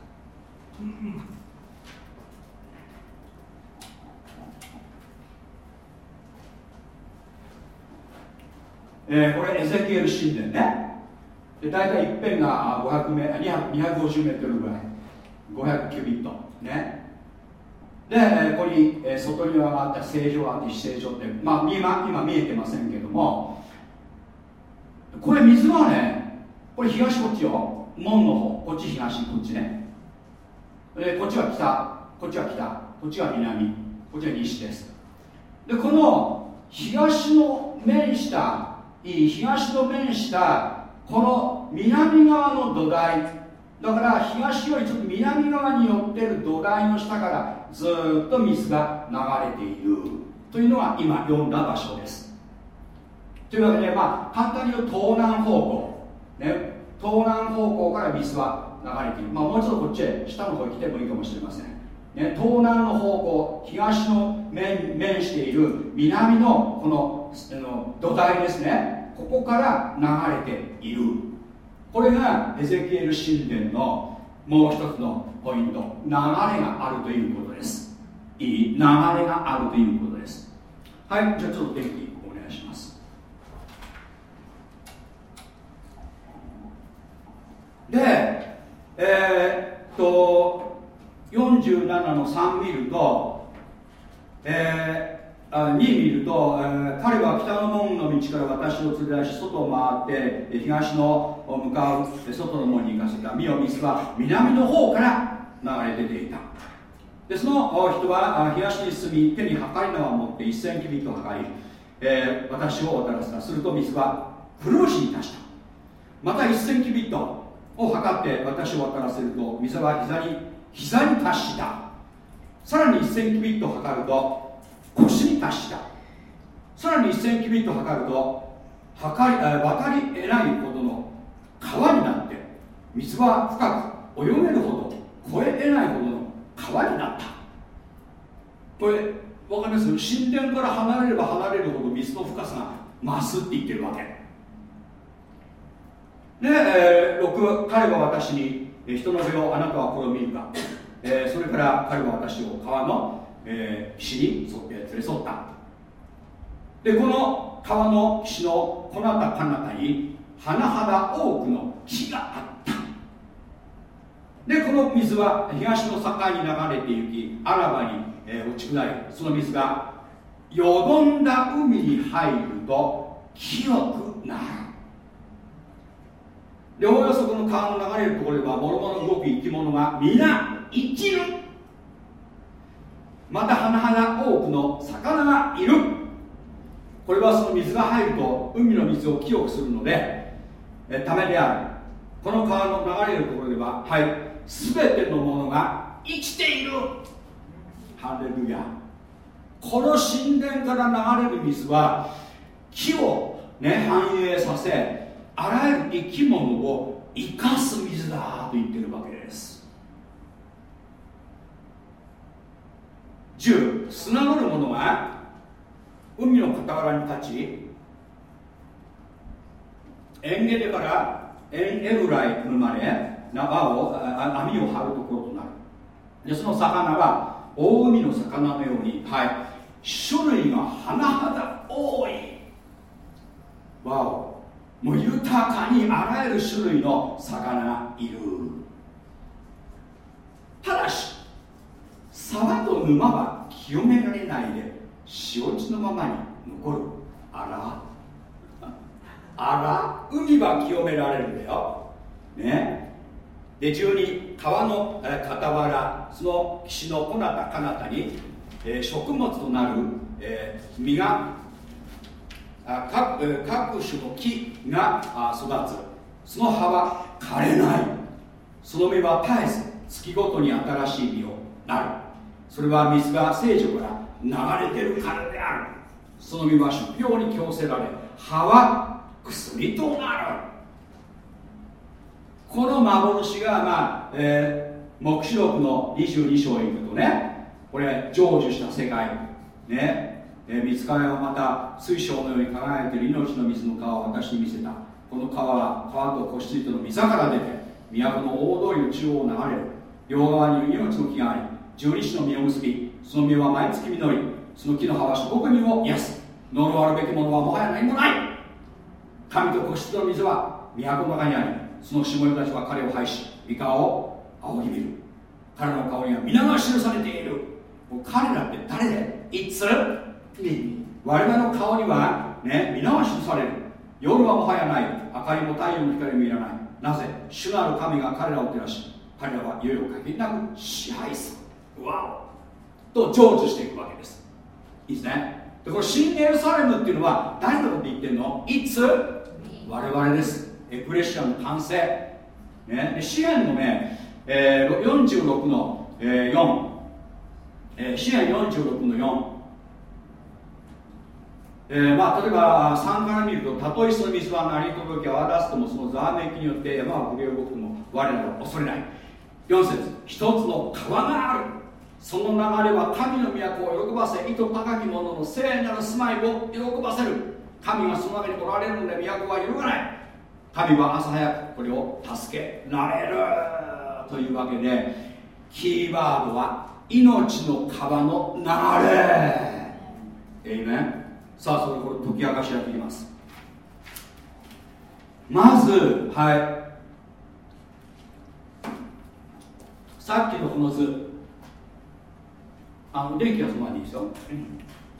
えー、これエゼキエル神殿ね。で大体一辺が500メ250メートルぐらい。500キュビット。ね。で、ここに、え外庭があった正常あって非正常って、まあ、今今見えてませんけども。これ水はねこれ東こっちよ。門の方。こっち東こっちね。でこっちは北。こっちは北。こっちは南。こっちは西です。でこの東の面したい東の面したこの南側の土台。だから東よりちょっと南側に寄ってる土台の下からずっと水が流れている。というのが今読んだ場所です。というわけでまあ簡単に言う東南方向。ね。東南方向から水は流れている。まあもう一度こっちへ下の方に来てもいいかもしれません。ね、東南の方向東の面面している南のこのの土台ですね。ここから流れている。これがエゼキエル神殿のもう一つのポイント。流れがあるということです。いい流れがあるということです。はいじゃあちょっと電気お願いします。でえー、っと47の3見るとえーに見ると、え、彼は北の門の道から私を連れ出し外を回って東の向かう外の門に行かせた。身を水は南の方から流れ出ていた。でその人は東に進み手に測り縄を持って一千キビットを測り、えー、私を渡らせた。すると水は黒石に達した。また一千キビットを測って私を渡らせると水は膝に膝に達した。さらに一千キビットを測ると腰に達した。さらに1000ビット測ると測り渡り得ないほどの川になって水は深く泳げるほど越え得ないほどの川になった。これ分かります？神殿から離れれば離れるほど水の深さが増すって言ってるわけ。で、えー、6彼は私に人の目をあなたはこれを見るか、えー、それから彼は私を川のえー、岸に沿って連れ添った。でこの川の岸のこのた彼方に甚だ多くの木があった。でこの水は東の境に流れていきあらばに、えー、落ち下りその水がよどんだ海に入ると清くなる。でおよそこの川の流れるところでは諸々動く生き物が皆生きるまた甚だ多くの魚がいる。これはその水が入ると海の水を清くするのでためである。この川の流れるところでははい全てのものが生きている。ハレルヤ。この神殿から流れる水は木を、ね、繁栄させあらゆる生き物を生かす水だと言ってるわけです10砂乗る者が海の傍らに立ちエンゲレからエンエルライ来るまで縄を網を張るところとなる。でその魚は大海の魚のようにはい。種類が甚だ多い。わお。もう豊かにあらゆる種類の魚がいる。ただし沢と沼は清められないで塩地のままに残る。あら？あら？海は清められるんだよ。ね？で12川の傍らその岸のこなたかなたに、えー、食物となる、えー、実があ各各種の木が育つ。その葉は枯れない。その実は絶えず月ごとに新しい実をなる。それは水が聖女から流れてるからである。その実は出病に強制られ葉は薬となる。この幻が、まあえー、黙示録の22章へ行くとねこれ成就した世界ねえー、見つかりはまた水晶のように輝いている命の水の川を私に見せた。この川は川と子羊との溝から出て都の大通りの中央を流れる。両側に命の木があり十二支の実を結びその実は毎月実りその木の葉は諸国民を癒す。呪わるべきものはもはや何もない。神と子羊の水は都の中にありその下たちは彼を拝し三河を仰ぎ見る。彼の顔には皆が記されている。もう彼らって誰でいつ我々の顔にはね皆が記される。夜はもはやない。明かりも太陽の光もいらない。なぜ？主なる神が彼らを照らし彼らはいよいよ限りなく支配する。わおと成就していくわけです。いいですね。でこれ新エルサレムっていうのは誰のこと言ってるの？いつ我々です。エクレシアの完成、ね、支援のね、えー、46の、えー、4、えー、支援46の4えーまあ、例えば3から見ると「たとえその水は鳴り届き泡立つともそのざわめきによって山は震え動くとも我らは恐れない」4節。一つの川があるその流れは神の都を喜ばせ意図高き者の聖なる住まいを喜ばせる。神がその中におられるので都は揺るがない。神は朝早くこれを助けられるというわけでキーワードは命の川の流れ。えいめさあそれこれ解き明かしやっていきます。まずはい。さっきのこの図。あの電気がつまんでいいですよ、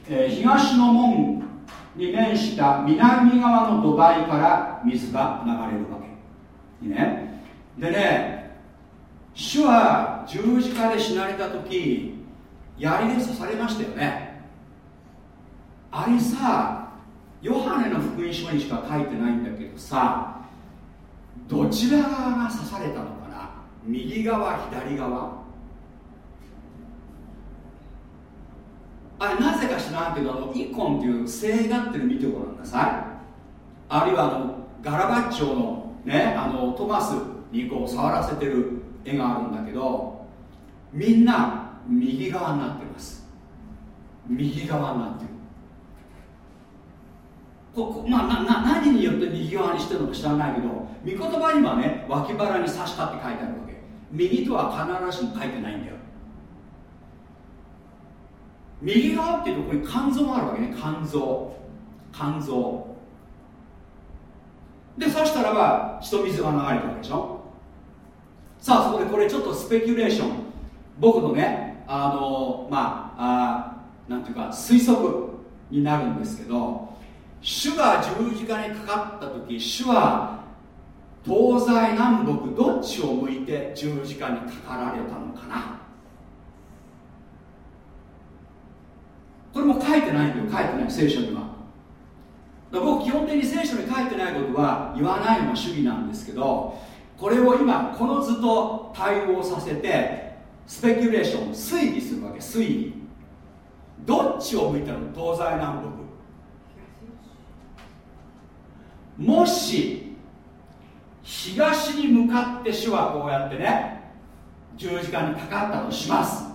えー、東の門に面した南側の土台から水が流れるわけ。ね、でね、主は十字架で死なれた時、槍で刺されましたよね。あれさ、ヨハネの福音書にしか書いてないんだけどさ、どちら側が刺されたのかな？右側、左側？あれなぜか知らんけどあのイコンっていう聖画っていうの見てごらんなさい。あるいはあのガラバッチョのねあのトマスにこう触らせてる絵があるんだけどみんな右側になってます。右側になってる。ここまあなな何によって右側にしてるのか知らないけど御言葉にはね脇腹に刺したって書いてあるわけ。右とは必ずしも書いてないんだよ。右側っていうとここに肝臓があるわけね。肝臓。肝臓。でそしたらば血と水が流れたわけでしょ。さあそこでこれちょっとスペキュレーション。僕のねあのまああなんていうか推測になるんですけど主が十字架にかかった時主は東西南北どっちを向いて十字架にかかられたのかなこれも書いてないんだよ書いてない聖書には。だ僕基本的に聖書に書いてないことは言わないのが主義なんですけどこれを今この図と対応させてスペキュレーション推理するわけ推理。どっちを向いたの？東西南北。もし東に向かって主はこうやってね十字架にかかったとします。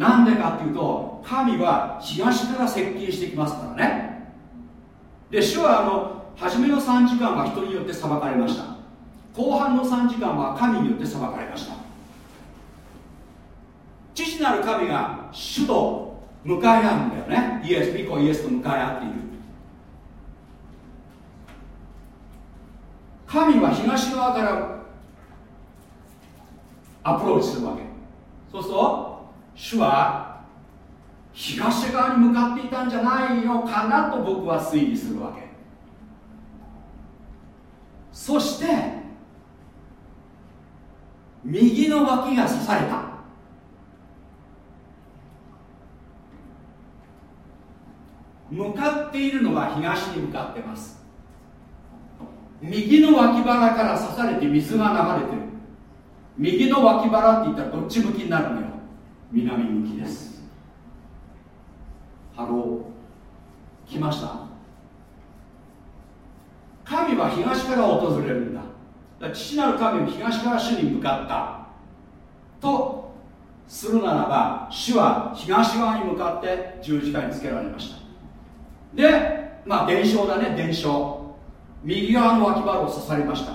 なんでかっていうと神は東から接近してきますからね。で主はあの初めの3時間は人によって裁かれました。後半の3時間は神によって裁かれました。父なる神が主と向かい合うんだよね。イエス以降イエスと向かい合っている。神は東側からアプローチするわけ。そうすると主は東側に向かっていたんじゃないのかなと僕は推理するわけ。そして右の脇が刺された。向かっているのは東に向かってます。右の脇腹から刺されて水が流れてる。右の脇腹って言ったらどっち向きになるのよ。南向きです。ハロー。来ました。神は東から訪れるんだ。父なる神は東から主に向かった。とするならば主は東側に向かって十字架につけられました。でまあ伝承だね伝承。右側の脇腹を刺されました。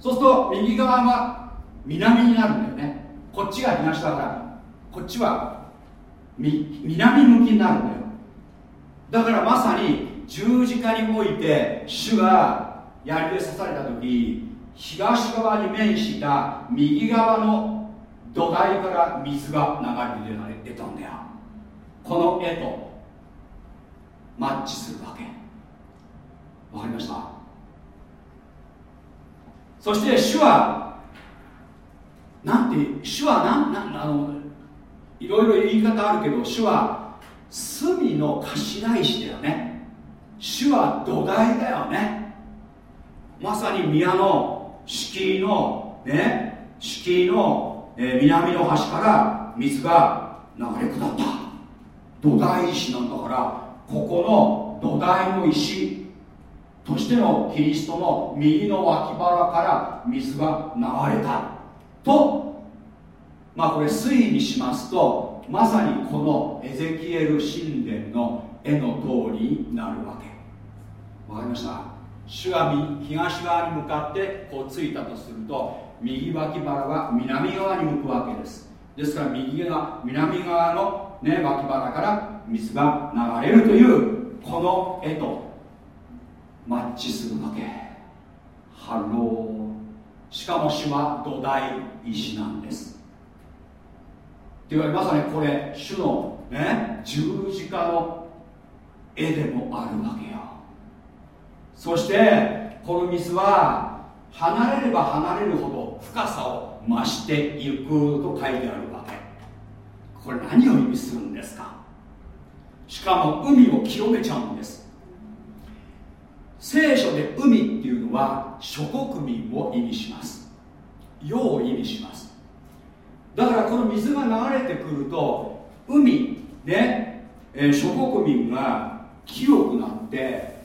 そうすると右側は南になるんだよね。こっちが東だから。こっちは南向きになるんだよ。だからまさに十字架において主が槍で刺された時東側に面した右側の土台から水が流れて出たんだよ。この絵とマッチするわけ。わかりました？そして主はなんて主はなんなのいろいろ言い方あるけど主は隅の頭石だよね。主は土台だよね。まさに宮の敷居のね敷居の、え、南の端から水が流れ下った。土台石なんだからここの土台の石としてのキリストの右の脇腹から水が流れた。とまあこれ推理しますとまさにこのエゼキエル神殿の絵の通りになるわけ。わかりました？主が東側に向かってこうついたとすると右脇腹は南側に向くわけです。ですから右側南側の、ね、脇腹から水が流れるというこの絵とマッチするわけ。ハロー。しかも主は土台石なんです。というわけまさにこれ主のね十字架の絵でもあるわけよ。そしてこの水は離れれば離れるほど深さを増していくと書いてあるわけ。これ何を意味するんですか？しかも海を清めちゃうんです。聖書で海っていうのは諸国民を意味します。世を意味します。だからこの水が流れてくると海で、えー、諸国民が清くなって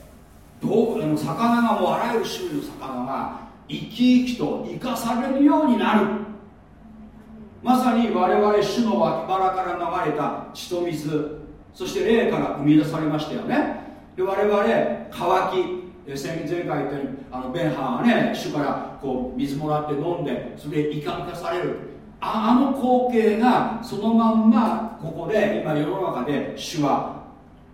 どうあの魚がもうあらゆる種類の魚が生き生きと生かされるようになる。まさに我々主の脇腹から流れた血と水そして霊から生み出されましたよね。で我々乾き前回言ったようにあのベンハーがね主からこう水もらって飲んでそれで生か生かされる。あの光景がそのまんまここで今世の中で主は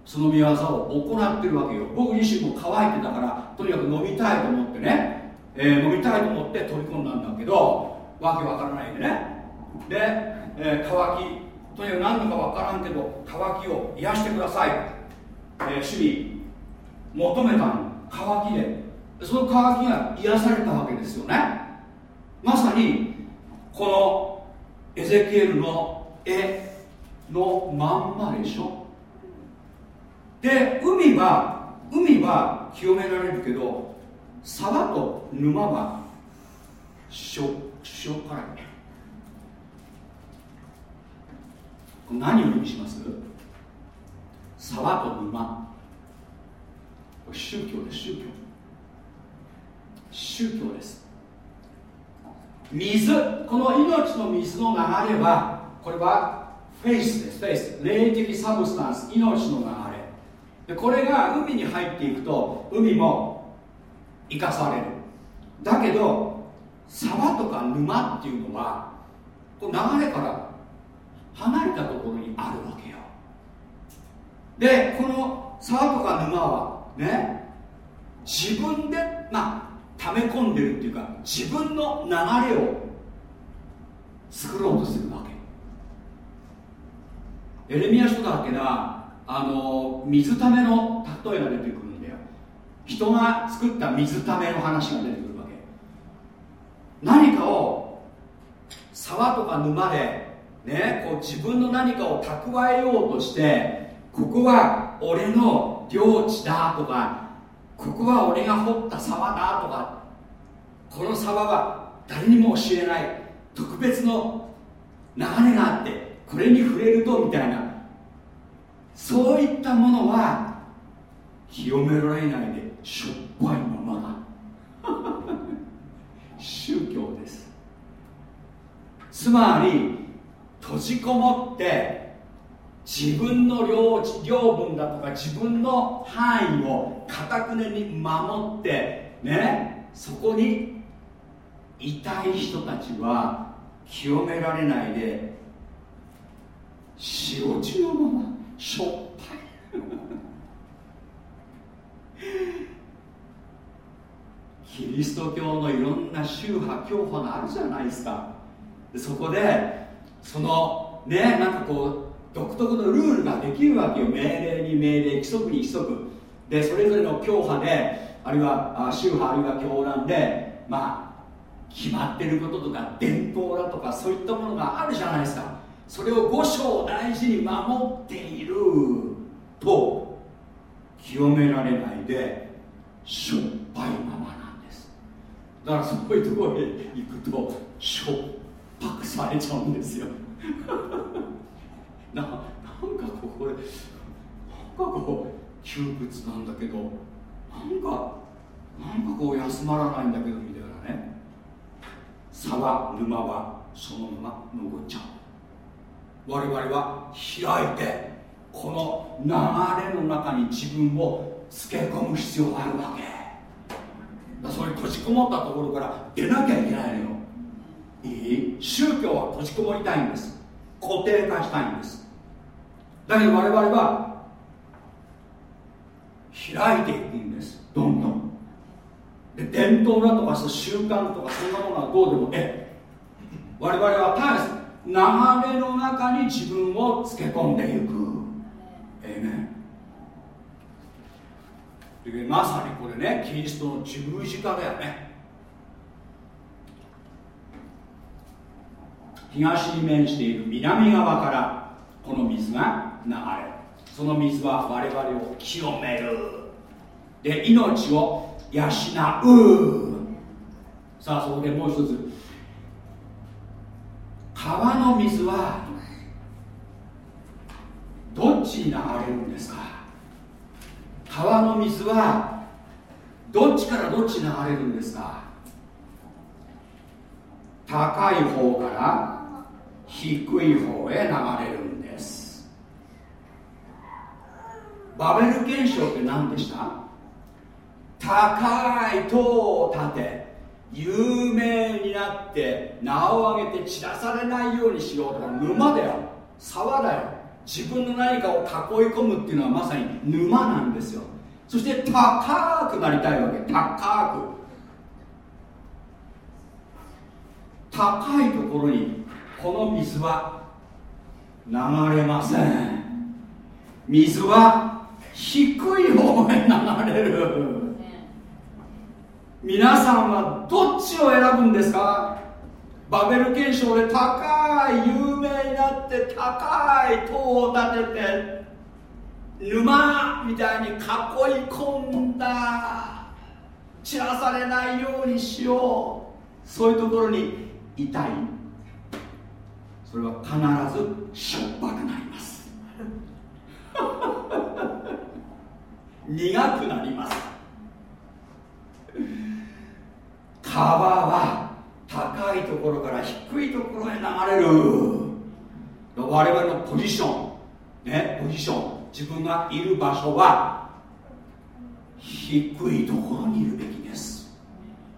その見業を行ってるわけよ。僕自身も乾いてたからとにかく飲みたいと思ってね、えー、飲みたいと思って取り込んだんだけどわけわからないんでね。で、えー、渇き。とにかく何のかわからんけど渇きを癒してください、えー、主に求めたの。渇きでその渇きが癒されたわけですよね。まさにこのエゼキエルの絵のまんまでしょ。で海は海は清められるけど沢と沼は塩塩辛い。何を意味します？沢と沼。宗教です宗教。宗教です。水この命の水の流れはこれはフェイスです。フェイス。霊的サブスタンス。命の流れ。でこれが海に入っていくと海も生かされる。だけど沢とか沼っていうのはこう流れから離れたところにあるわけよ。でこの沢とか沼はね自分でまあ溜め込んでるっていうか自分の流れを作ろうとするわけ。エレミア書だっけなあの水ための例えが出てくるんだよ。人が作った水ための話が出てくるわけ。何かを沢とか沼でねこう自分の何かを蓄えようとしてここは俺の領地だとかここは俺が掘った沢だとかこの沢は誰にも教えない特別の流れがあってこれに触れるとみたいなそういったものは清められないでしょっぱいままだ。宗教です。つまり閉じこもって自分の領領分だとか自分の範囲をかたくねに守ってねそこにいたい人たちは清められないで塩地のまましょっぱいキリスト教のいろんな宗派教派があるじゃないですか。そこでそのねなんかこう独特のルールができるわけよ。命令に命令規則に規則。でそれぞれの教派であるいは宗派あるいは教団でまあ決まってることとか伝統だとかそういったものがあるじゃないですか。それを五章大事に守っていると清められないでしょっぱいままなんです。だからそういうところへ行くとしょっぱくされちゃうんですよ。ななんかここでなんかこう窮屈なんだけどなんかなんかこう休まらないんだけどみたいなね。沢沼はそのまま残っちゃう。我々は開いてこの流れの中に自分をつけ込む必要があるわけ。だそれ閉じこもったところから出なきゃいけないのよ。いい？宗教は閉じこもりたいんです。固定化したいんです。だけど我々は開いていくんです。どんどん。で伝統だとか習慣とかそんなものはどうでもええ。我々は絶えず流れの中に自分をつけ込んでいく。ええねまさにこれねキリストの十字架だよね。東に面している南側からこの水が流れその水は我々を清める。で命を養う。さあそこでもう一つ。川の水はどっちに流れるんですか？川の水はどっちからどっちに流れるんですか？高い方から低い方へ流れるんです。バベル現象って何でした？高い塔を建て有名になって名を上げて散らされないようにしようとか沼だよ。沢だよ。自分の何かを囲い込むっていうのはまさに沼なんですよ。そして高くなりたいわけ。高く。高いところにこの水は流れません。水は低い方へ流れる。皆さんはどっちを選ぶんですか？バベル憲章で高い有名になって高い塔を建てて沼みたいに囲い込んだ散らされないようにしよう。そういうところにいたい。それは必ずしょっぱくなります。苦くなります。川は高いところから低いところへ流れる。我々のポジションねポジション自分がいる場所は低いところにいるべきです。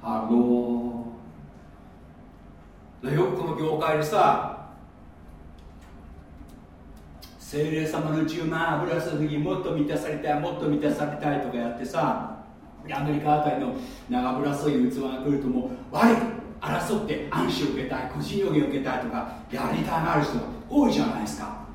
Hello。よくこの業界でさ聖霊様の充満油注ぎもっと満たされたいもっと満たされたいとかやってさアメリカあたりの長ぶらそい器が来るともう悪い争って暗視を受けたい個人予言を受けたいとかやりたいがある人が多いじゃないですか。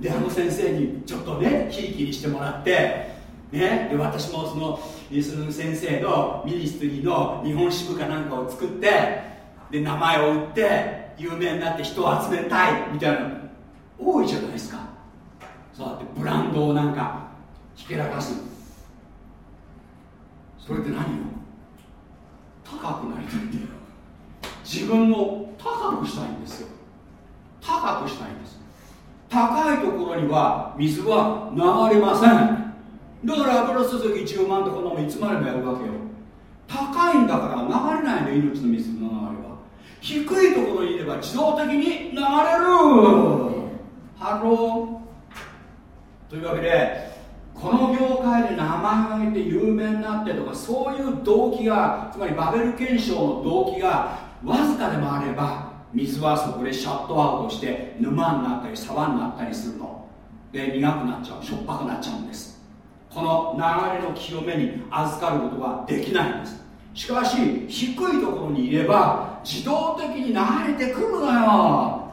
であの先生にちょっとねひいきにしてもらってね、で私もそのその先生のミニストリーの日本支部かなんかを作ってで名前を売って有名になって人を集めたいみたいな多いじゃないですか。そうやってブランドをなんかひけらかす。それって何よ？高くなりたいんだよ自分を高くしたいんですよ。高くしたいんです。高いところには水は流れません。だから油注ぎ10万とこんなもいつまでもやるわけよ。高いんだから流れないの命の水の流れは。低いところにいれば自動的に流れるハローというわけでこの業界で名前を挙げて有名になってとかそういう動機がつまりバベル現象の動機がわずかでもあれば水はそこでシャットアウトして沼になったり沢になったりするの。で苦くなっちゃう。しょっぱくなっちゃうんです。この流れの清めに与ることはできないんです。しかし低いところにいれば自動的に流れてくるのよ。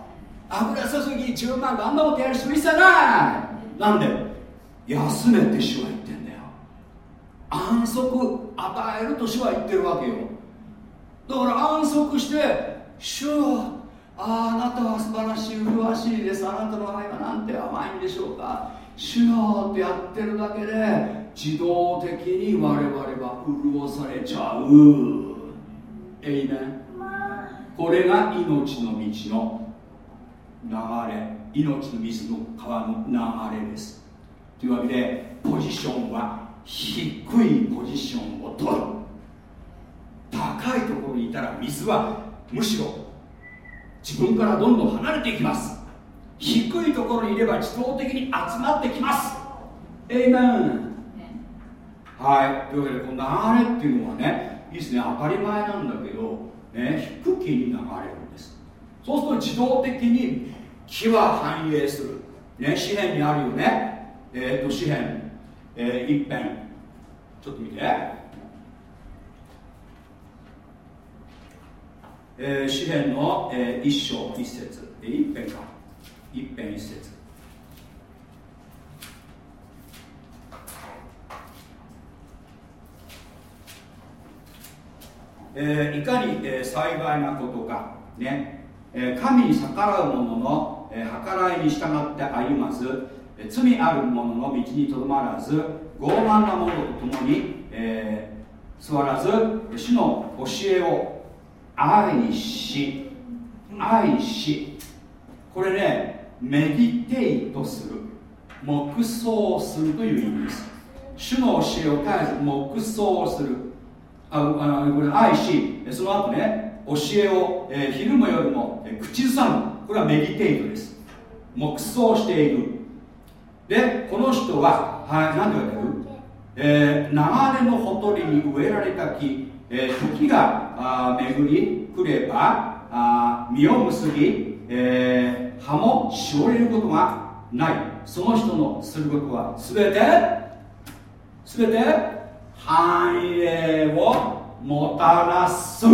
油注ぎ10万あんなことやる人一切ない。なんで？休めて主は言ってんだよ安息与えると主は言ってるわけよ。だから安息して主よああなたは素晴らしい麗しいです。あなたの愛はなんて甘いんでしょうか。主よってやってるだけで自動的に我々は潤されちゃう。えいねこれが命の道の流れ。命の水の川の流れです。というわけでポジションは低いポジションを取る。高いところにいたら水はむしろ自分からどんどん離れていきます。低いところにいれば自動的に集まってきます。エイメンはい。というわけでこの流れっていうのはねいいですね。当たり前なんだけど、ね、低気に流れるんです。そうすると自動的に木は繁栄する、ね、詩篇にあるよね。えっ、ー、と詩篇、えー、一辺ちょっと見て。えー、詩篇の、えー、一章一節。一辺か。一辺一節。えー、いかに、えー、幸いなことか、ね。えー、神に逆らう者の、えー、計らいに従って歩まず、罪ある者の道にとどまらず傲慢な者と共に、えー、座らず主の教えを愛し愛しこれねメディテイトする黙想するという意味です。主の教えを絶えず黙想する。ああこれ愛しその後ね教えを、えー、昼も夜も、えー、口ずさむ。これはメディテイトです。黙想している。でこの人ははい何て言われてる、えー、流れのほとりに植えられた木えー、時があ巡り来ればあ実を結び、えー、葉もしおれることがない。その人のすることは全て全て繁栄をもたらす。こ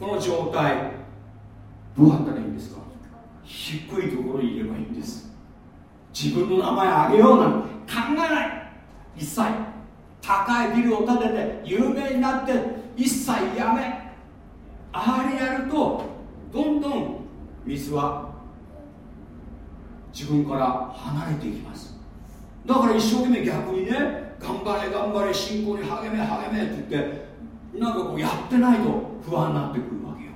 の状態どうやったらいいんですか？低いところにいればいいんです。自分の名前あげようなんて考えない。一切高いビルを建てて有名になって一切やめ。あれやるとどんどん水は自分から離れていきます。だから一生懸命逆にね頑張れ頑張れ信仰に励め励めって言ってなんかこうやってないと不安になってくるわけよ。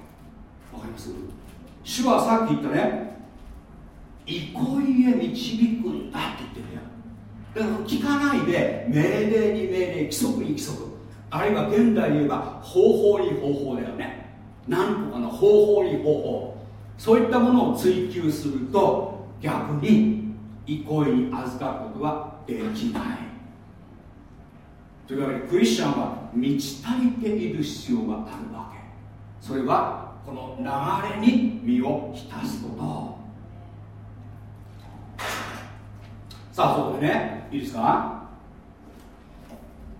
わかります？主はさっき言ったね。憩いへ導くんだって言ってるよだから聞かないで命令に命令規則に規則。あるいは現代で言えば方法に方法だよね。何とかの方法に方法。そういったものを追求すると逆に憩いに預かることはできない。というわけでクリスチャンは満ち足りている必要があるわけ。それはこの流れに身を浸すこと。さあそこでねいいですか？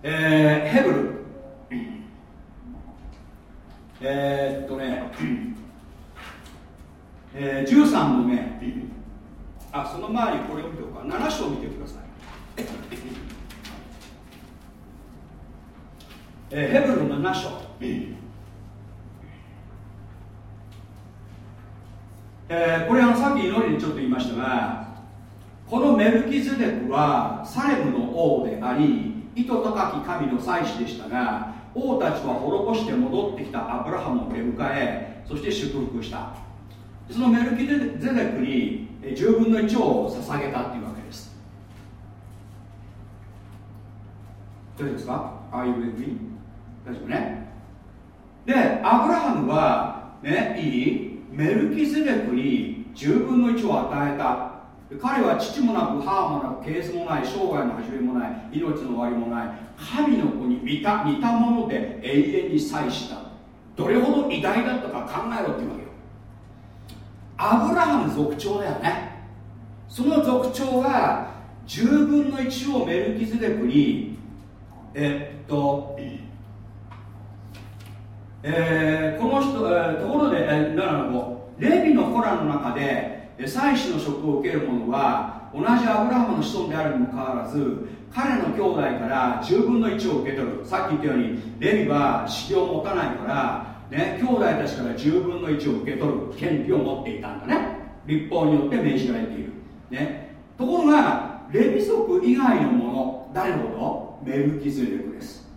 えー、ヘブル。えー、っとね、えー、13のねあその前にこれを見ておくか7章見てください。えー、ヘブルの7章、えー、これあのさっき祈りでちょっと言いましたがこのメルキズデクはサレムの王であり意図高き神の祭司でしたが王たちは滅ぼして戻ってきたアブラハムを出迎えそして祝福した。そのメルキゼデクに10分の1を捧げたっていうわけです。大丈夫ですか？ああいう上に大丈夫ね。でアブラハムはねいいメルキゼデクに10分の1を与えた。彼は父もなく母もなく系図もない生涯の始めもない命の終わりもない神の子に似た似たもので永遠に祭したどれほど偉大だったか考えろっていうわけよ。アブラハム族長だよね。その族長が10分の1をメルキズデクにえっとえー、この人、えー、ところで、えー、7の5レビの子らの中で祭司の職を受ける者は同じアブラハムの子孫であるにもかかわらず彼の兄弟から10分の1を受け取る。さっき言ったようにレビは子を持たないからね兄弟たちから10分の1を受け取る。権利を持っていたんだね。立法によって命じられている、ね、ところがレビ族以外のもの誰のこと？メルキズレクです。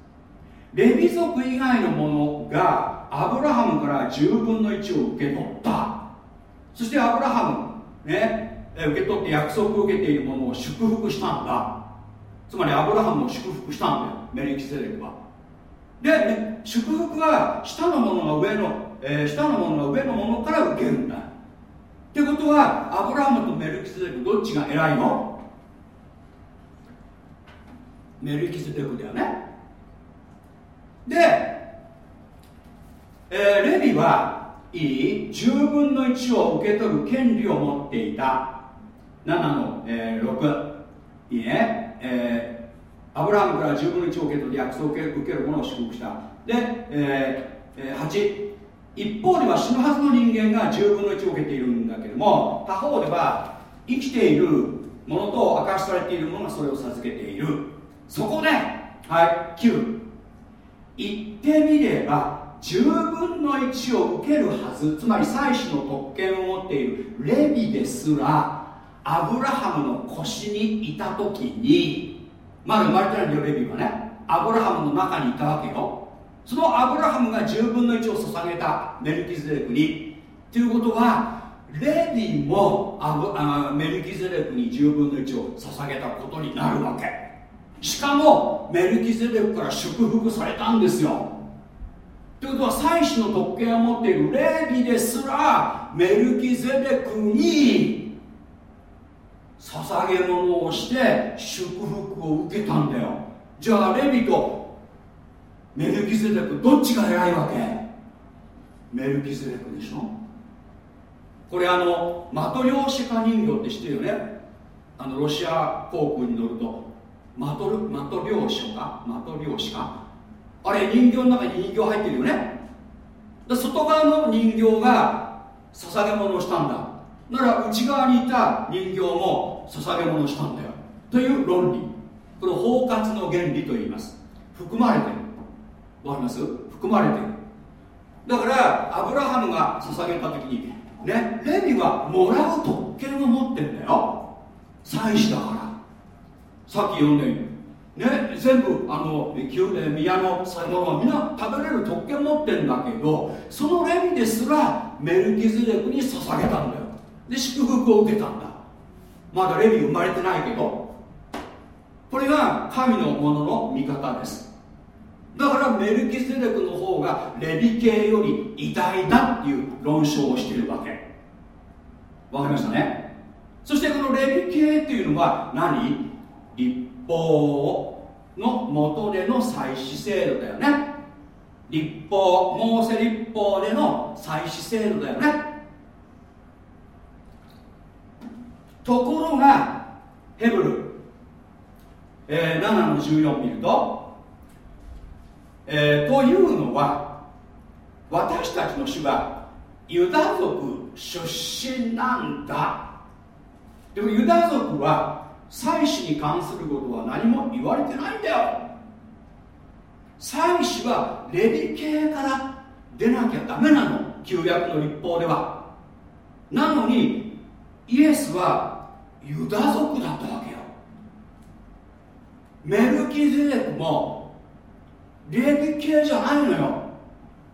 レビ族以外のものがアブラハムから10分の1を受け取った。そしてアブラハムね。受け取って約束を受けているものを祝福したんだ。つまりアブラハムを祝福したんだよ。メリキセレクは。で、ね、祝福は下のものが上の、えー、下のものが上のものから受けるんだ。ってことはアブラハムとメルキセレクどっちが偉いの？メルキセレクだよね。で、えー、レビはいい10分の1を受け取る権利を持っていた。7の、えー、6いいね、えー、アブラハムから10分の1を受け取り約束を受けるものを祝福した。で、えー、8一方では死ぬはずの人間が10分の1を受けているんだけども他方では生きているものと明かしされているものがそれを授けている。そこではい9言ってみれば10分の1を受けるはず。つまり祭司の特権を持っているレビですらアブラハムの腰にいた時にまだ生まれてないんだよレビはね。アブラハムの中にいたわけよ。そのアブラハムが10分の1を捧げたメルキズレクに。ということはレビもアブあメルキズレクに10分の1を捧げたことになるわけ。しかもメルキゼデクから祝福されたんですよ。ということは祭司の特権を持っているレビですらメルキゼデクに捧げ物をして祝福を受けたんだよ。じゃあレビとメルキゼデクどっちが偉いわけ？メルキゼデクでしょ？これあのマトリョーシカ人形って知ってるよね？あのロシア航空に乗ると。マトルマトリョーシかマトリョーシかあれ人形の中に人形入ってるよね。で外側の人形が捧げ物をしたんだ。なら内側にいた人形も捧げ物をしたんだよ。という論理。これを包括の原理と言います。含まれてる。わかります？含まれてる。だからアブラハムが捧げた時にねレビはもらう特権を持ってんだよ。祭司だから。さっき読んでね全部あの宮の祭物はみんな食べれる特権持ってんだけどそのレビですらメルキズレクに捧げたんだよ。で祝福を受けたんだ。まだレビ生まれてないけど。これが神のものの見方です。だからメルキセレクの方がレビ系より偉大だっていう論証をしているわけ。わかりましたね？そしてこのレビ系っていうのは何？立法の元での祭祀制度だよね。立法モーセ立法での祭祀制度だよね。ところがヘブル、えー、7の14見ると、えー、というのは私たちの主はユダ族出身なんだ。でもユダ族は祭司に関することは何も言われてないんだよ。祭司はレビ系から出なきゃダメなの。旧約の立法では。なのにイエスはユダ族だったわけよ。メルキゼレクもレビ系じゃないのよ。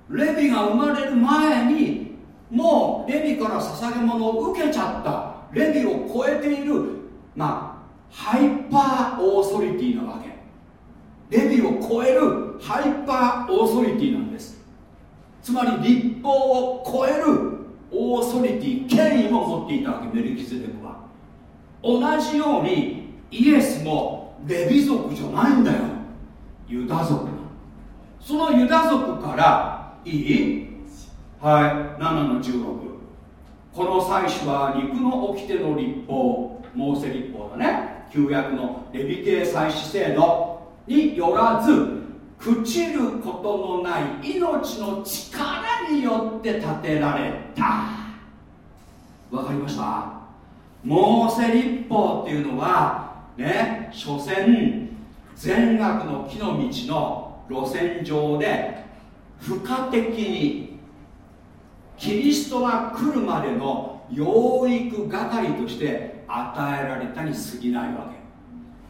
レビが生まれる前にもうレビから捧げ物を受けちゃった。レビを超えている。まあハイパーオーソリティなわけ。レビューを超えるハイパーオーソリティなんです。つまり立法を超えるオーソリティ権威も持っていたわけメルキゼレクは。同じようにイエスもレビ族じゃないんだよ。ユダ族そのユダ族からいい？はい。7の16この祭司は肉の掟の立法モーセ立法だね。旧約のレビ系祭司制度によらず朽ちることのない命の力によって建てられた。わかりました？モーセ立法っていうのはね所詮善悪の木の道の路線上で付加的にキリストが来るまでの養育係として与えられたに過ぎないわ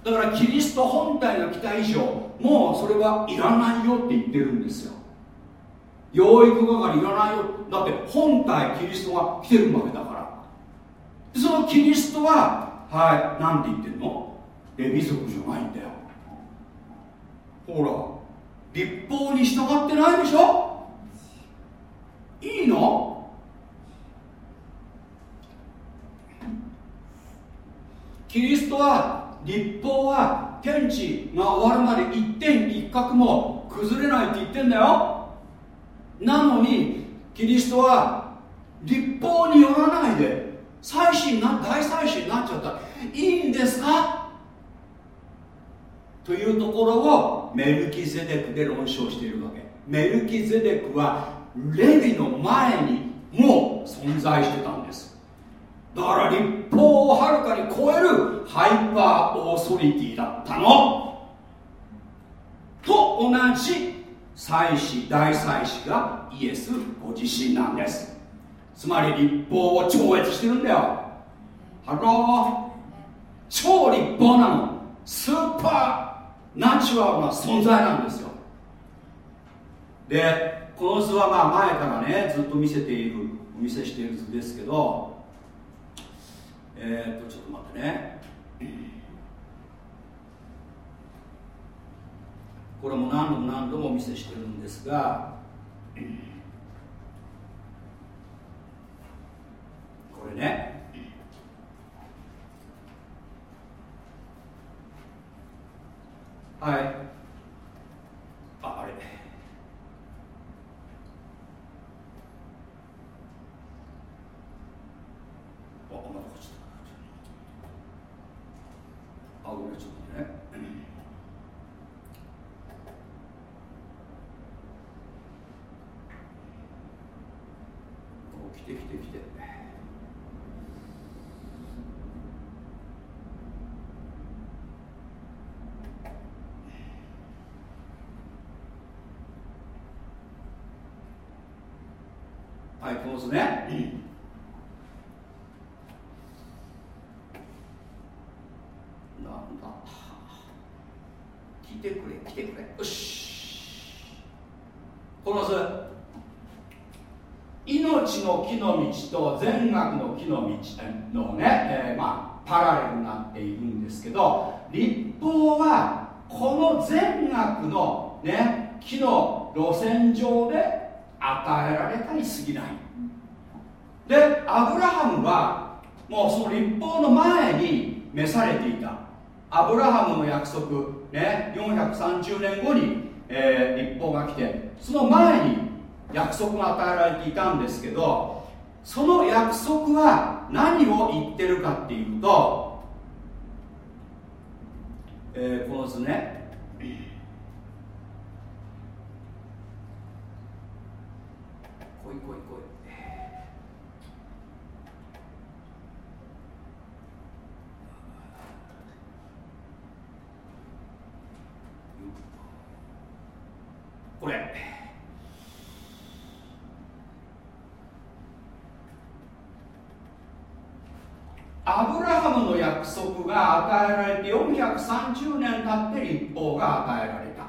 け。だからキリスト本体が来た以上もうそれはいらないよって言ってるんですよ。養育係いらないよ。だって本体キリストが来てるわけだから。そのキリストははい何て言ってんの？レビ族じゃないんだよ。ほら立法に従ってないでしょ？いいの？キリストは立法は天地が終わるまで一点一角も崩れないって言ってんだよ。なのにキリストは立法によらないで祭司にな大祭司になっちゃった。いいんですか？というところをメルキゼデクで論証しているわけ。メルキゼデクはレビの前にもう存在してたんです。だから律法をはるかに超える hyper authority だったの。と同じ祭司大祭司がイエスご自身なんです。つまり律法を超越してるんだよ。 Hello。超律法なの。 supernatural な存在なんですよ。でこの図はまあ前からねずっと見せているお見せしている図ですけどえー、っとちょっと待ってね。これも何度も何度もお見せしてるんですがこれね。はい。ああれあまだこっちあごめんちょっとね。来て来て来て。はいこの図ね、なんだ来てくれ来てくれよしこの図命の木の道と善悪の木の道のね、えー、まあパラレルになっているんですけど立法はこの善悪のね木の路線上で与えられたに過ぎない。でアブラハムはもうその立法の前に召されていた。アブラハムの約束、ね、430年後に、えー、立法が来てその前に約束が与えられていたんですけどその約束は何を言ってるかっていうと、えー、この図ね。こいこいこいこれアブラハムの約束が与えられて430年経って立法が与えられた。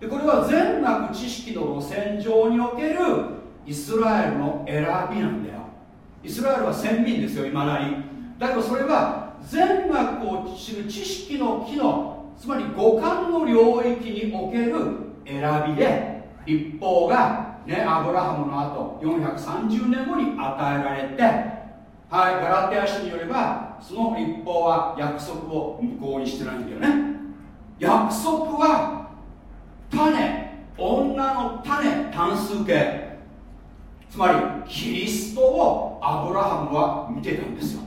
でこれは全額知識の路線上におけるイスラエルの選びなんだよ。イスラエルは先民ですよいまだに。だけどそれは全額を知る知識の機能つまり五感の領域における選びで立法が、ね、アブラハムの後430年後に与えられてはいガラテヤ書によればその立法は約束を無効にしてないんだよね。約束は種女の種単数形。つまりキリストをアブラハムは見てたんですよ。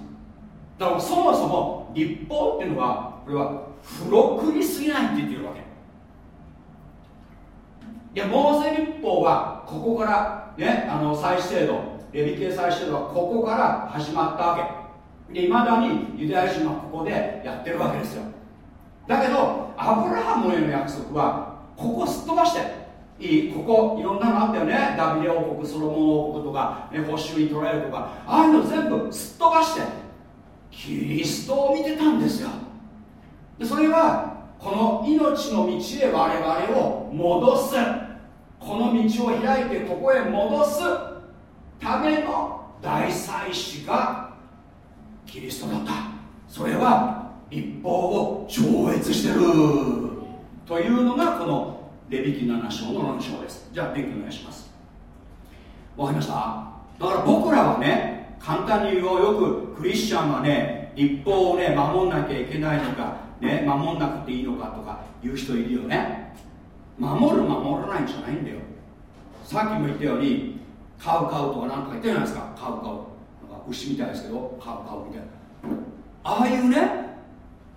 だからそもそも立法っていうのはこれは付録に過ぎないって言ってるわけ。いやモーセ立法はここからねあの再制度レビ系再制度はここから始まったわけ。でいまだにユダヤ人はここでやってるわけですよ。だけどアブラハムへの約束はここすっ飛ばしていいここいろんなのあったよね。ダビデ王国ソロモン王国とか、ね、報酬に取られるとか。ああいうの全部すっ飛ばしてキリストを見てたんですよ。でそれはこの命の道へ我々を戻す。この道を開いてここへ戻すための大祭司がキリストだった。それは立法を超越してる。というのがこのレビキ7章の論章です。じゃあ勉強お願いします。わかりました。だから僕らはね簡単に言うよ。くクリスチャンはね立法をね守んなきゃいけないのかね守んなくていいのかとか言う人いるよね。守る守らないんじゃないんだよ。さっきも言ったようにカウカウとか何とか言ったじゃないですか。カウカウ。牛みたいですけどカウカウみたいな。ああいうね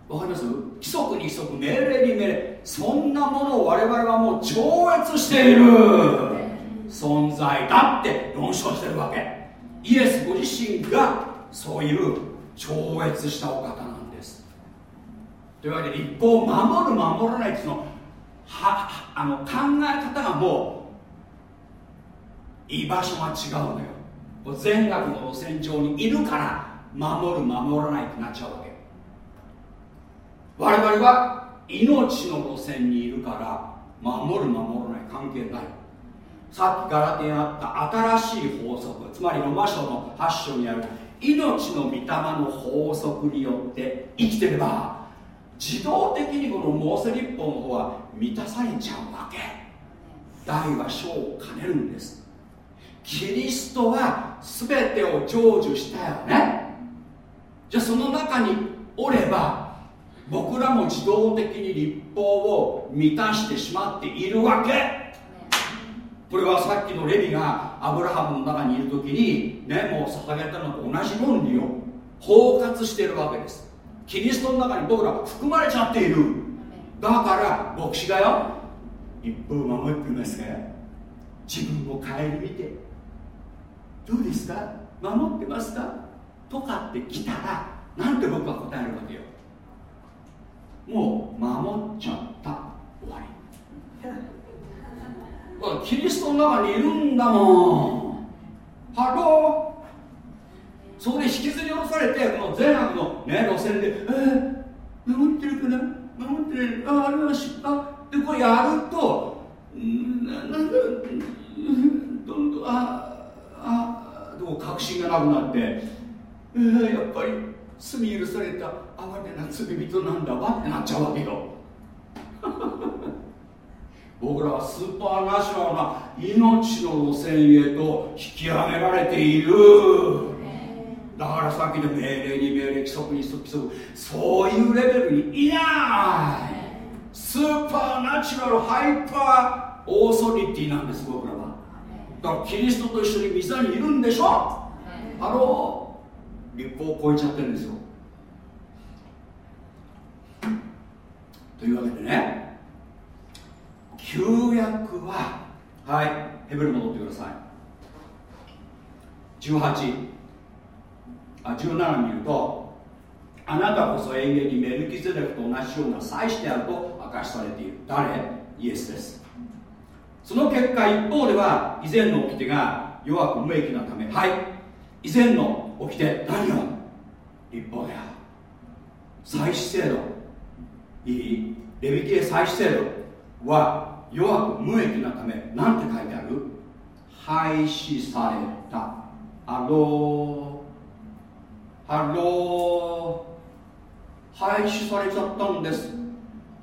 わかります？規則に規則命令に命令。そんなものを我々はもう超越している。存在だって論証してるわけ。イエスご自身がそういう超越したお方なんです。というわけで立法を守る守らないっていうのはあの考え方がもう居場所が違うのよ。全額の路線上にいるから守る守らないってなっちゃうわけ。我々は命の路線にいるから守る守らない関係ない。さっきガラテにあった新しい法則つまりロマ書の8章にある命の御霊の法則によって生きてれば自動的にこのモーセ立法の方は満たされちゃうわけ。大は小を兼ねるんです。キリストは全てを成就したよね。じゃあその中におれば僕らも自動的に立法を満たしてしまっているわけ。これはさっきのレビがアブラハムの中にいる時にねもう捧げたのと同じ論理を包括しているわけです。キリストの中に僕ら含まれちゃっている。だから牧師がよ一風守ってますか自分を顧みてどうですか守ってますかとかって来たらなんて僕は答えるわけよ。もう守っちゃった。終わり。キリストの中にいるんだもん。 Hello。そこで引きずり下ろされてこの善悪の、ね、路線で「えー、守ってるかな？守ってる。ああれは失敗」でこれやるとんなんだどんどんああでも確信がなくなって、えー、やっぱり罪許された哀れな罪人なんだわってなっちゃうわけよ。僕らはスーパーナショナルな命の路線へと引き上げられている。だからさっきの命令に命令規則に規則そういうレベルにいない。スーパーナチュラルハイパーオーソリティなんです僕らはだからキリストと一緒に水にいるんでしょハロー立法を超えちゃってるんですよというわけでね旧約ははいヘブル戻ってください18あ17見るとあなたこそ永遠にメルキゼデクと同じような祭司であると証しされている誰イエスですその結果一方では以前の掟が弱く無益なためはい以前の掟何を律法である祭司制度いいレビ系祭司制度は弱く無益なため何て書いてある？廃止された。 Hello。Hello。廃止されちゃったんです。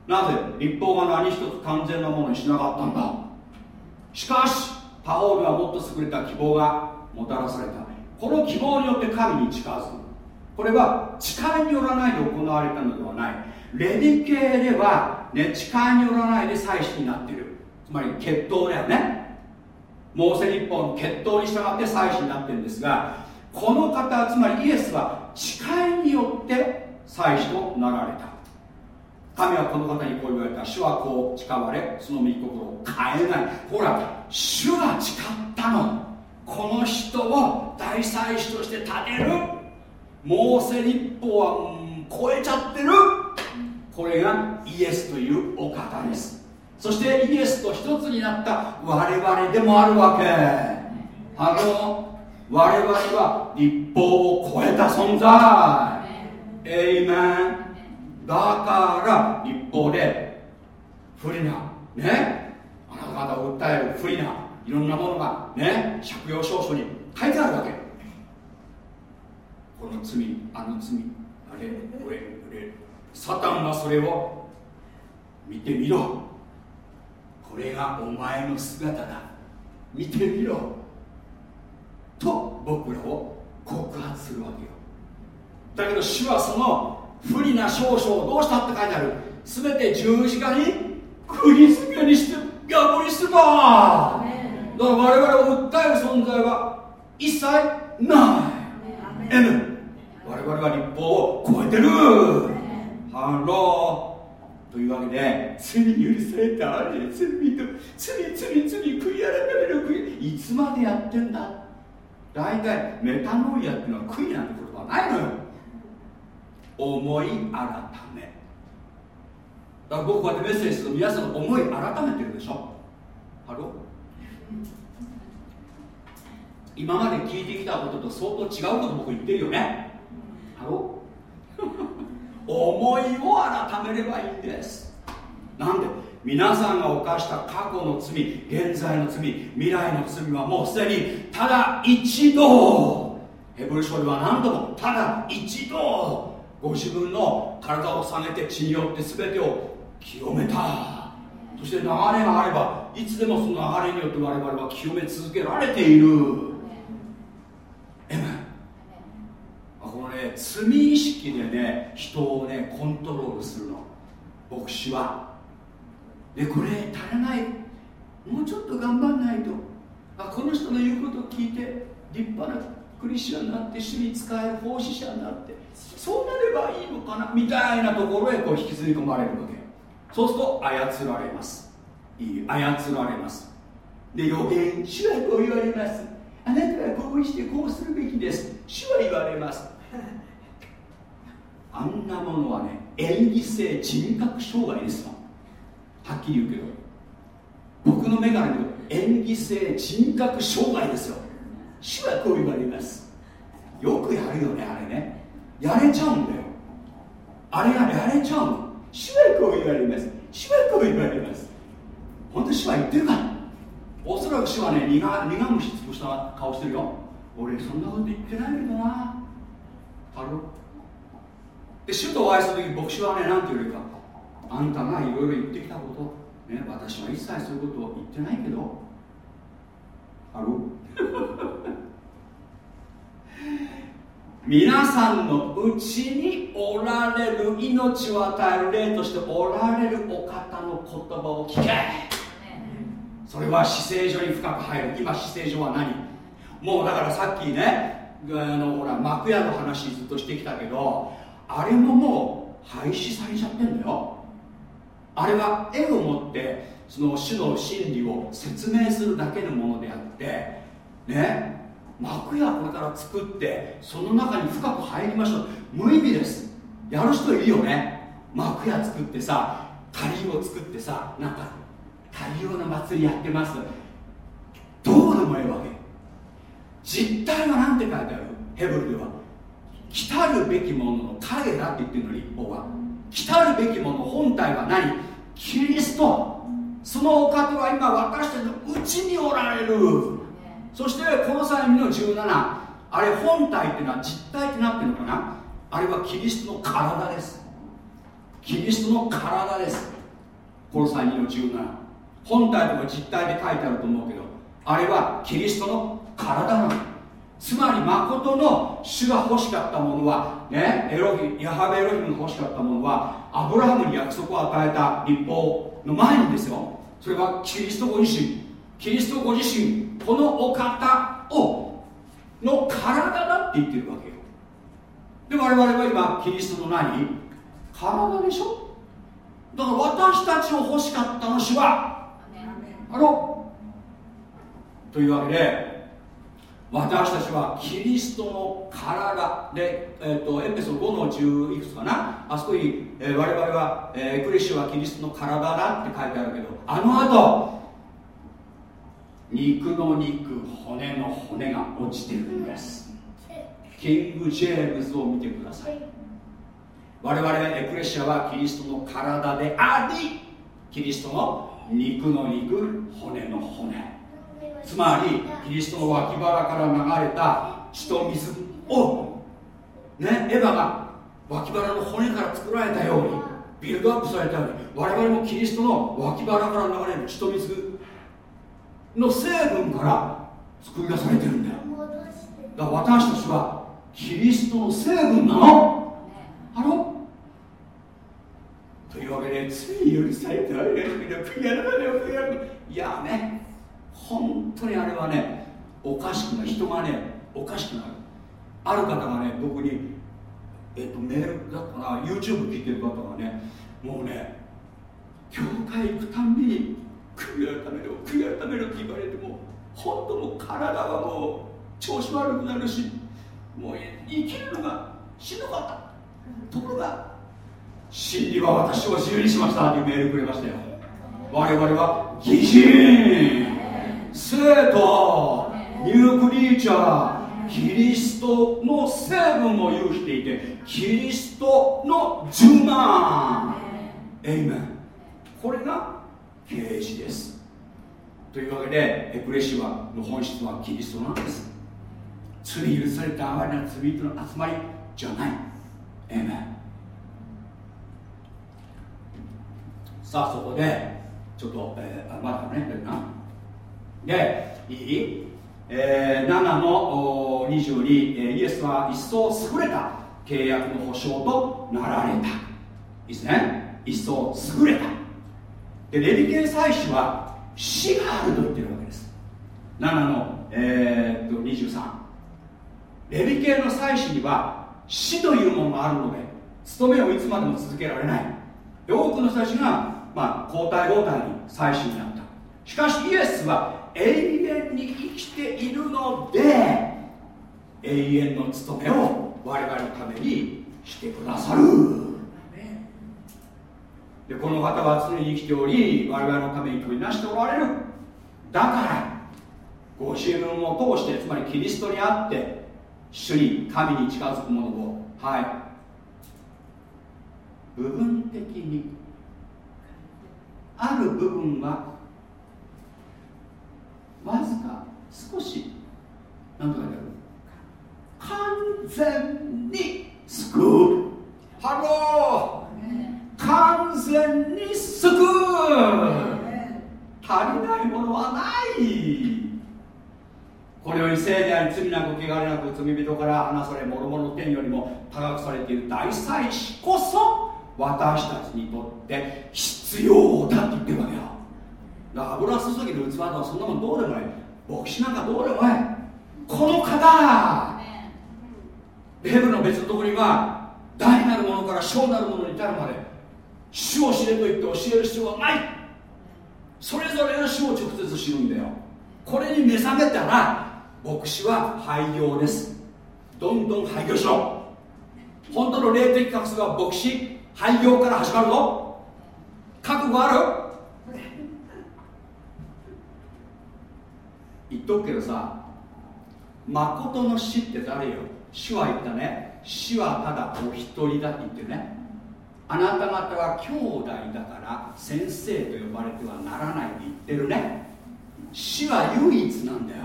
なぜ？立法が何一つ完全なものにしなかったんだ。しかしパオールはもっと優れた希望がもたらされた。この希望によって神に近づく。これは力によらないで行われたのではない。レビ系では、ね、力によらないで祭祀になっている。つまり血統だよね。モーセ立法の血統に従って祭祀になってるんですがこの方つまりイエスは誓いによって祭司となられた。神はこの方にこう言われた。主はこう誓われその御心を変えないほら主が誓ったの。この人を大祭司として立てる。モーセ立法は、うん、超えちゃってる。これがイエスというお方です。そしてイエスと一つになった我々でもあるわけ。あの我々は立法を超えた存在。エイメンだから立法で不利なねあなた方を訴える不利ないろんなものがね借用証書に書いてあるわけ。この罪あの罪あれこれこれ。サタンはそれを見てみろ。これがお前の姿だ。見てみろ。と僕らを告発するわけよ。だけど主はその不利な少々をどうしたって書いてある。全て十字架に釘付けにして破り捨てた。だから我々を訴える存在は一切ない。N 我々は立法を超えてる。Hello。というわけで罪に許されたあれ罪と罪罪罪悔い改める悔い。いつまでやってんだ。大体メタノイアっていうのは悔いなんてことはないのよ思い改め。だから僕こうやってメッセージすると皆さんの思い改めてるでしょ。ハロ今まで聞いてきたことと相当違うこと僕言ってるよね。ハロ思いを改めればいいんです。なんで？皆さんが犯した過去の罪現在の罪未来の罪はもうすでにただ一度。ヘブル書では何度もただ一度。ご自分の体を下げて血によって全てを清めた。そして流れがあればいつでもその流れによって我々は清め続けられている。エメこのね罪意識でね人をねコントロールするの。牧師は。でこれ足らない。もうちょっと頑張んないと。あこの人の言うことを聞いて立派なクリスチャンになって主に使える奉仕者になってそうなればいいのかなみたいなところへこう引きずり込まれるわけ。そうすると操られます。いい操られます。で予言主はこう言われます。あなたはこうしてこうするべきです。主は言われます。あんなものはね演技性人格障害ですよはっきり言うけど。僕の目から見ると演技性人格障害ですよ。主はこう言われます。よくやるよねあれね。やれちゃうんだよ。あれがやれちゃうの。主はこう言われます。主はこう言われます。本当に主は言ってるか。おそらく主はね苦苦虫つぶした顔してるよ。俺そんなこと言ってないけどな。あろ。で主とお会いする時牧師はね何て言うか。あんたがいろいろ言ってきたこと。ね私は一切そういうことを言ってないけど。あろ。皆さんのうちにおられる命を与える霊としておられるお方の言葉を聞け。それは姿勢上に深く入る。今姿勢上は何もうだからさっきねあのほら幕屋の話ずっとしてきたけどあれももう廃止されちゃってんだよ。あれは絵を持ってその主の真理を説明するだけのものであってね。幕屋これから作ってその中に深く入りましょう。無意味です。やる人いるよね。幕屋作ってさ仮を作ってさなんか仮用の祭りやってます。どうでもいいわけ。実態は何て書いてある？ヘブルでは。来たるべきものの影だって言ってるの立法は。来たるべきもの本体は何？キリスト。そのお方は今私たちのうちにおられる。そしてこの際の17あれ本体っていうのは実体ってなってるのかな？あれはキリストの体です。キリストの体です。この際の17本体とか実体で書いてあると思うけどあれはキリストの体なの。つまり誠の主が欲しかったものはねエロヒヤハベエロヒムが欲しかったものはアブラハムに約束を与えた立法の前にですよ。それはキリストご自身。キリストご自身このお方をの体だって言ってるわけよ。で我々は今キリストの何体でしょ？だから私たちを欲しかったの主はあのというわけで私たちはキリストの体で、えーと、エペソ5の10いくつかな？あそこに、えー、我々は、えー、クリスチはキリストの体だって書いてあるけどあの後肉の肉骨の骨が落ちてるんです。キング・ジェームズを見てください。我々エクレシアはキリストの体でありキリストの肉の肉骨の骨。つまりキリストの脇腹から流れた血と水をねエヴァが脇腹の骨から作られたようにビルドアップされたように我々もキリストの脇腹から流れる血と水の成分から作り出されてるんだよ。だから私たちはキリストの成分なの。あろというわけでつい許されたいやね本当にあれはねおかしくない。人がねおかしくなる。ある方がね僕に、えっと、メールだったな。YouTube 聞いてる方がねもうね教会行くたんびに悔い改めろ悔い改めろって言われても本当もう体はもう調子悪くなるしもう生きるのがしんどかった。ところが真理は私を自由にしましたっていうメールくれましたよ。我々は義人生徒ニュークリーチャーキリストの成分を有していてキリストの10万エイメンこれが啓示です。というわけでエクレシアの本質はキリストなんです。罪許された哀れな罪人の集まりじゃない。エメンさあそこでちょっと、えー、まだねな。でいい、えー、7の22、え、イエスは一層優れた契約の保証となられた。いいですね？一層優れた。でレビ系祭司は死があると言ってるわけです。7の、えー、っと23レビ系の祭司には死というものがあるので務めをいつまでも続けられない。で多くの祭司が、まあ、交代交代に祭司になった。しかしイエスは永遠に生きているので永遠の務めを我々のためにしてくださる。でこの方は常に生きており我々のために取りなしておられる。だからご自分を通してつまりキリストにあって主に神に近づくものをはい。部分的にある部分はわずか少し何とか言う。完全に救う。ハロー！完全に救う。足りないものはない。このように聖であり罪なく汚れなく罪人から離され諸々の天よりも高くされている大祭司こそ私たちにとって必要だって言ってるわけよだから油注ぎの器とかそんなもんどうでもない牧師なんかどうでもない。この方。ヘブの別のところには大なるものから小なるものに至るまで主を知れと言って教える必要はない。それぞれの主を直接知るんだよ。これに目覚めたら牧師は廃業です。どんどん廃業しろ。本当の霊的覚醒は牧師廃業から始まるぞ。覚悟ある？言っとくけどさ誠の死って誰よ？主は言ったね。死はただお一人だって言ってね。あなた方は兄弟だから先生と呼ばれてはならないって言ってるね。死は唯一なんだよ。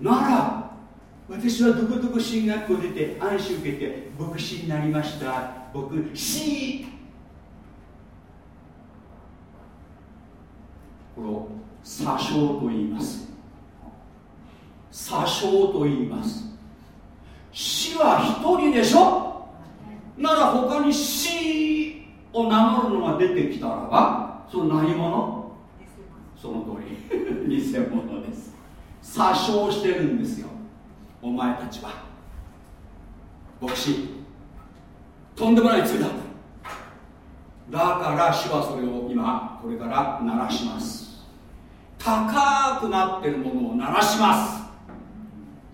なら私はどこどこ進学校出て安心受けて牧師になりました。僕死これを詐称と言います。詐称と言います。死は一人でしょ。なら他に死を名乗るのが出てきたらばその何者？その通り偽物です。詐称してるんですよ。お前たちは。牧師とんでもない罪だ。だから主はそれを今これから鳴らします。高くなってるものを鳴らします。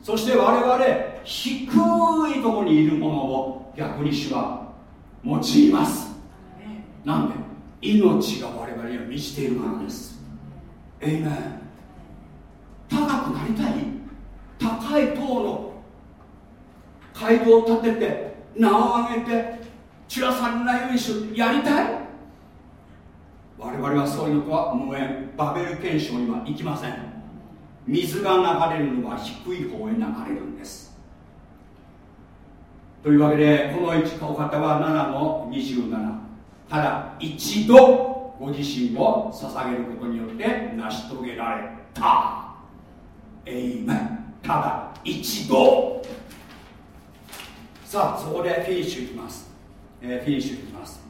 そして我々低いところにいるものを逆に主は用います。なんで？命が我々には満ちているからです。えいめ高くなりたい？高い塔の街道を立てて名を上げて散らされないようにしやりたい？我々はそういうのとは無縁。バベル憲章には行きません。水が流れるのは低い方へ流れるんです。というわけでこのお方は7の27ただ一度ご自身を捧げることによって成し遂げられた。エイメンただ一度。さあそこでフィニッシュいきます、えー、フィニッシュいきます。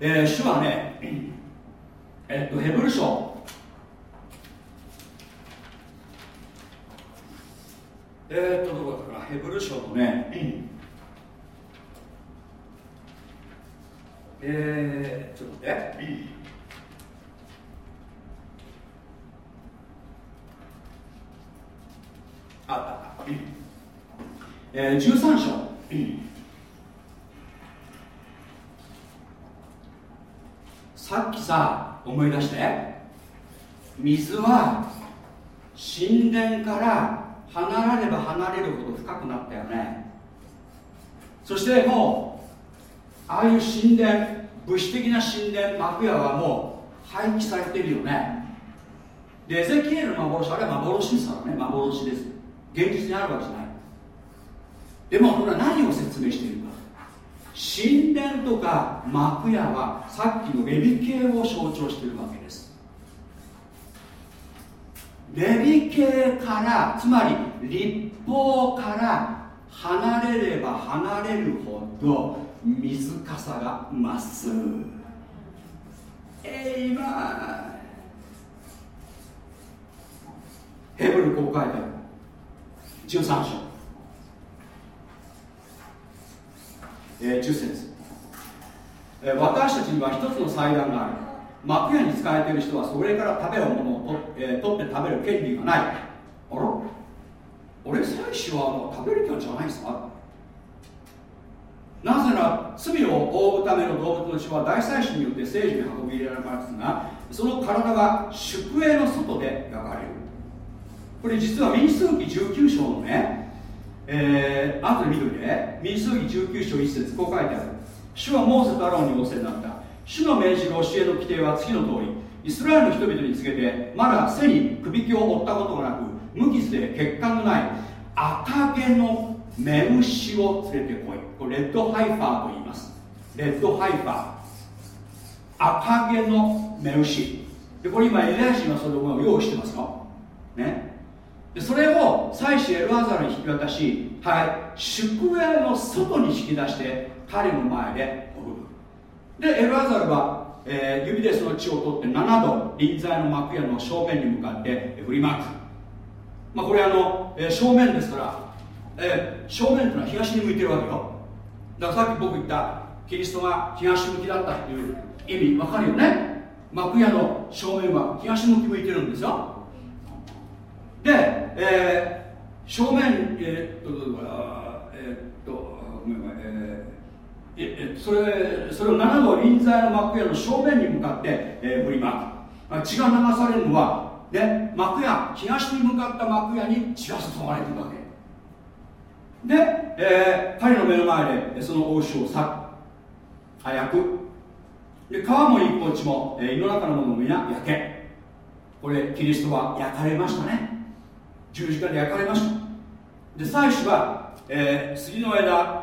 えー、主はねえっとヘブル書。えー、っとどこだったかな？ヘブル書のね。えー、ちょっと待って。あった。えー、13章。さっきさ思い出して。水は神殿から離れれば離れるほど深くなったよね。そしてもうああいう神殿物質的な神殿幕屋はもう廃棄されてるよね。でエゼキエルの幻あれは幻ですからね。幻です。現実にあるわけじゃない。でもこれは何を説明しているか。神殿とか幕屋はさっきのレビ系を象徴しているわけです。レビ系からつまり立法から離れれば離れるほど水かさが増す。えいまヘブルこう書いてある。13章、えー、10節。え私たちには一つの祭壇がある。幕屋に使えている人はそれから食べるものをと、えー、取って食べる権利がない。あら？俺祭司はもう食べる気はじゃないですかなぜなら罪を覆うための動物の血は大祭司によって聖樹に運び入れられますがその体は宿営の外で焼かれる。これ実は民数記19章のね、えー、後で見といて民数記19章1節こう書いてある。主はモーセとアロンに仰せになった。主の命じる教えの規定は次の通りイスラエルの人々に告げてまだ背に首輝を負ったことがなく無傷で欠陥のない赤毛の雌牛を連れてこい。これ red heifer と言います。 red heifer。赤毛の雌牛でこれ今エレア人はそれを用意してますよ。ね。でそれを祭司エルアザルに引き渡しはい宿営の外に引き出して彼の前ででエルアザルは、えー、指でその血を取って7度臨在の幕屋の正面に向かって振りまく。まあこれあの、えー、正面ですからえー、正面というのは東に向いてるわけよ。だからさっき僕言ったキリストが東向きだったっていう意味わかるよね。幕屋の正面は東向き向いてるんですよ。で、えー、正面えー、っとえー、っとえー、えそれそれを7号臨在の幕屋の正面に向かって、えー、振りまく血が流されるのは、ね、幕屋東に向かった幕屋に血が注がれてるわけ。で、えー、彼の目の前でその王子をさ早く。で川も一歩地も、えー、胃の中のものも皆焼け。これキリストは焼かれましたね。十字架で焼かれました。で祭司は、えー、杉の枝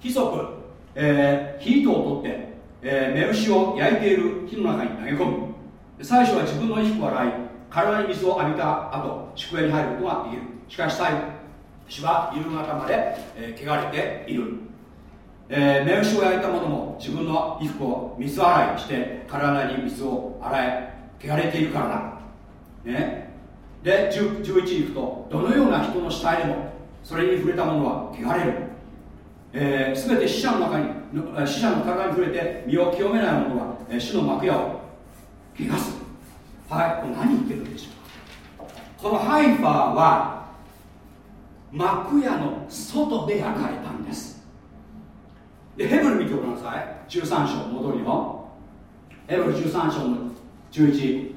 ヒソプ、えー、ヒートを取って、えー、目牛を焼いている火の中に投げ込む。祭司は自分の衣服を洗い。体に水を浴びた後宿営に入ることができる。しかし最後主は夕方まで、えー、汚れている、えー、目牛を焼いた者も自分の衣服を水洗いして体に水を洗え汚れているからだ、ね、で11に行くとどのような人の死体でもそれに触れた者は汚れる、えー、全て死者の中に死者の体に触れて身を清めない者は、えー、死の幕屋を汚す。はいこれ何言ってるんでしょうか。このハイファーは幕屋の外で焼かれたんです。でヘブル見てください。13章戻るよ。ヘブル13章の11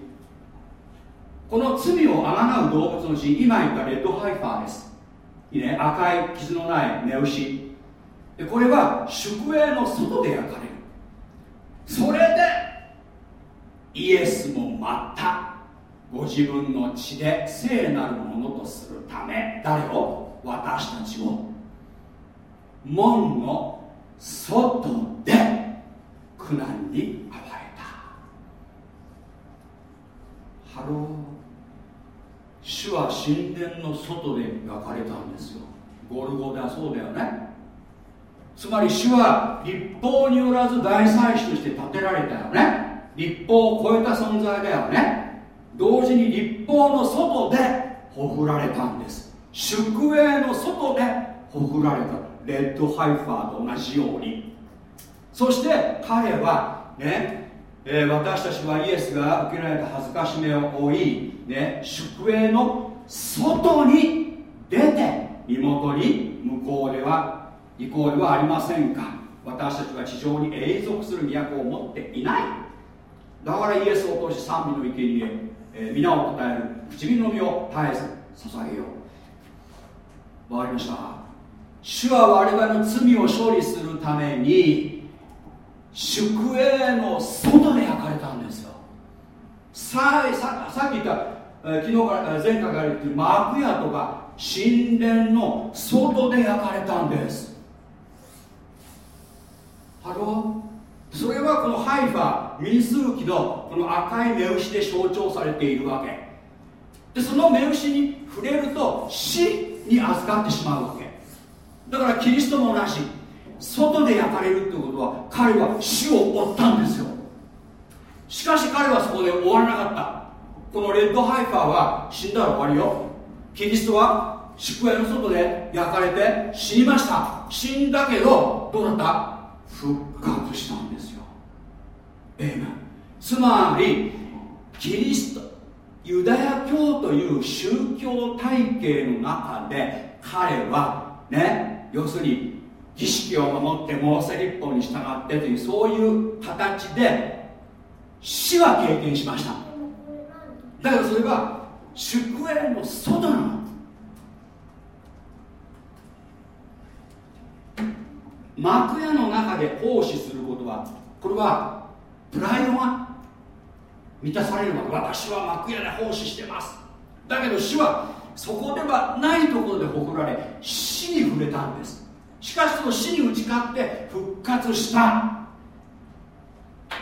この罪をあがなう動物の血今言った red heifer です。いいね。赤い傷のない目牛。でこれは宿営の外で焼かれる。それでイエスもまたご自分の血で聖なるものとするため誰を？私たちを。門の外で苦難に遭われた。Hello。主は神殿の外で焼かれたんですよ。ゴルゴタそうだよね。つまり主は律法によらず大祭司として建てられたよね。律法を超えた存在だよね。同時に律法の外でほふられたんです。宿営の外でほふられた。 red heifer と同じように。そして彼はね、えー、私たちはイエスが受けられた恥ずかしめを負い、ね、宿営の外に出て身元に向こうでは意向ではありませんか？私たちは地上に永続する都を持っていない。だからイエスを通し賛美の生贄、えー、皆を称える。唇の実を絶えず捧げよう。わかりました？主は我々の罪を処理するために宿営の外で焼かれたんですよ。さささっき言った、え昨日から前回から言ってる幕屋とか神殿の外で焼かれたんです。ハローそれはこのハイファ民数記のこの赤い雌牛で象徴されているわけ。でその雌牛に触れると死に預かってしまうわけ。だからキリストも同じ。外で焼かれるってことは彼は死を負ったんですよ。しかし彼はそこで終わらなかった。このレッドハイファーは死んだら終わりよ。キリストは宿営の外で焼かれて死にました。死んだけどどうだった？復活したんですよ。ええつまりキリストユダヤ教という宗教体系の中で彼はね要するに儀式を守ってモーセ立法に従ってというそういう形で死は経験しました。だけどそれは宿営の外なの。幕屋の中で奉仕することはこれはプライドが満たされるわけ。私は幕屋で奉仕してます。だけど主はそこではないところで誇られ死に触れたんです。しかしその死に打ち勝って復活した。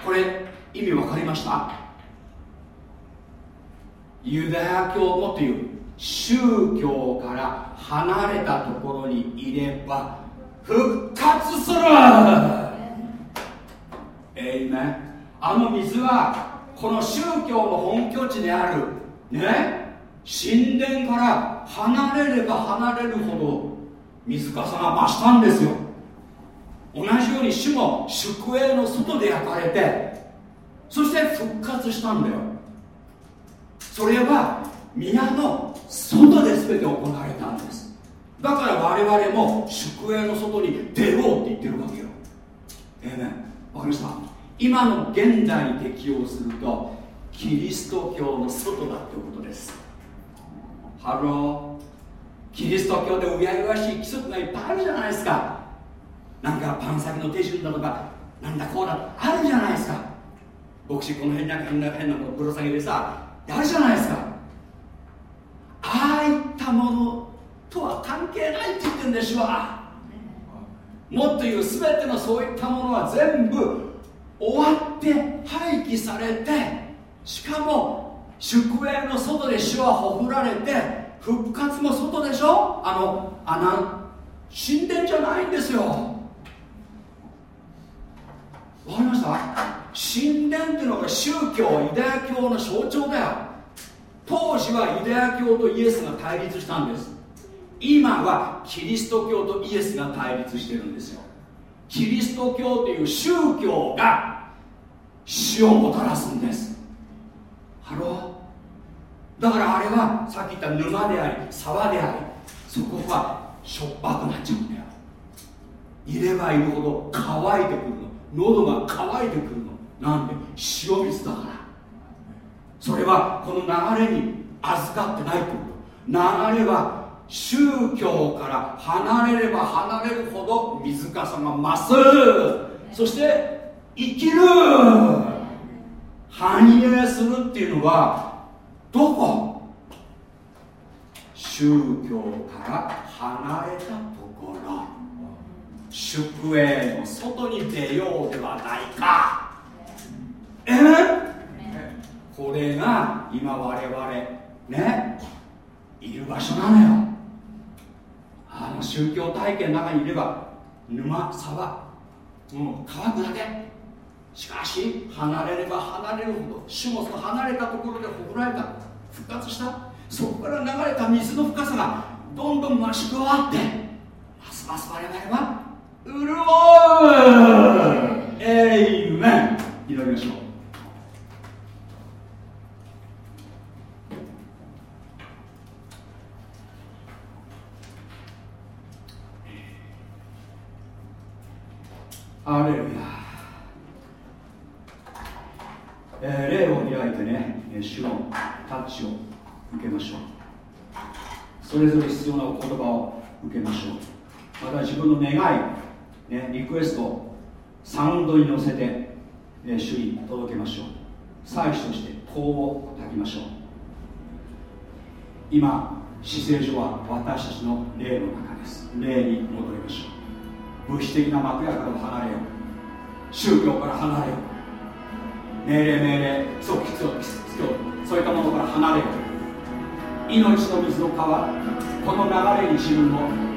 これ意味分かりました？ユダヤ教もという宗教から離れたところにいれば復活するえいめあの水はこの宗教の本拠地である。ね？神殿から離れれば離れるほど水かさが増したんですよ。同じように主も宿営の外で焼かれてそして復活したんだよ。それは宮の外で全て行われたんです。だから我々も宿営の外に出ろうって言ってるわけよ。ええねわかりました？今の現代に適用するとキリスト教の外だってことです。ハローキリスト教でうやうやしい規則がいっぱいあるじゃないですか。なんかパン先の手順だとかなんだこうだあるじゃないですか。牧師この辺なんか変な変なぶら下げでさやるじゃないですか。ああいったものとは関係ないって言ってるんでしょもっと言う全てのそういったものは全部終わって廃棄されてしかも宿営の外で主はほふられて復活も外でしょ。あの穴神殿じゃないんですよ。わかりました？神殿っていうのが宗教ユダヤ教の象徴だよ。当時はユダヤ教とイエスが対立したんです。今はキリスト教とイエスが対立してるんですよ。キリスト教という宗教が死をもたらすんです。ハロー。だからあれはさっき言った沼であり沢でありそこはしょっぱくなっちゃうんだよ。いればいるほど乾いてくるの。喉が乾いてくるの。なんで？塩水だから。それはこの流れに預かってないってこと。流れは宗教から離れれば離れるほど水かさが増す。そして生きる。繁栄するっていうのはどこ？宗教から離れたところ。宿営の外に出ようではないか。えこれが今我々ねいる場所なのよあの宗教体験の中にいれば沼沢もう乾くだけ。しかし離れれば離れるほど種もその離れたところでほぐられた復活した。そこから流れた水の深さがどんどん増し加わってますます我々は潤う。エイメン祈りましょうアレルヤ、えー、霊を開いてね主のタッチを受けましょう。それぞれ必要なお言葉を受けましょう。また自分の願い、ね、リクエストサウンドに乗せて、えー、主に届けましょう。祭司として香を焚きましょう。今姿勢上は私たちの霊の中です。霊に戻りましょう。物質的な幕屋から離れよ宗教から離れよ命令命令。即必要必要。そういったものから離れよ命の水の川。この流れに自分を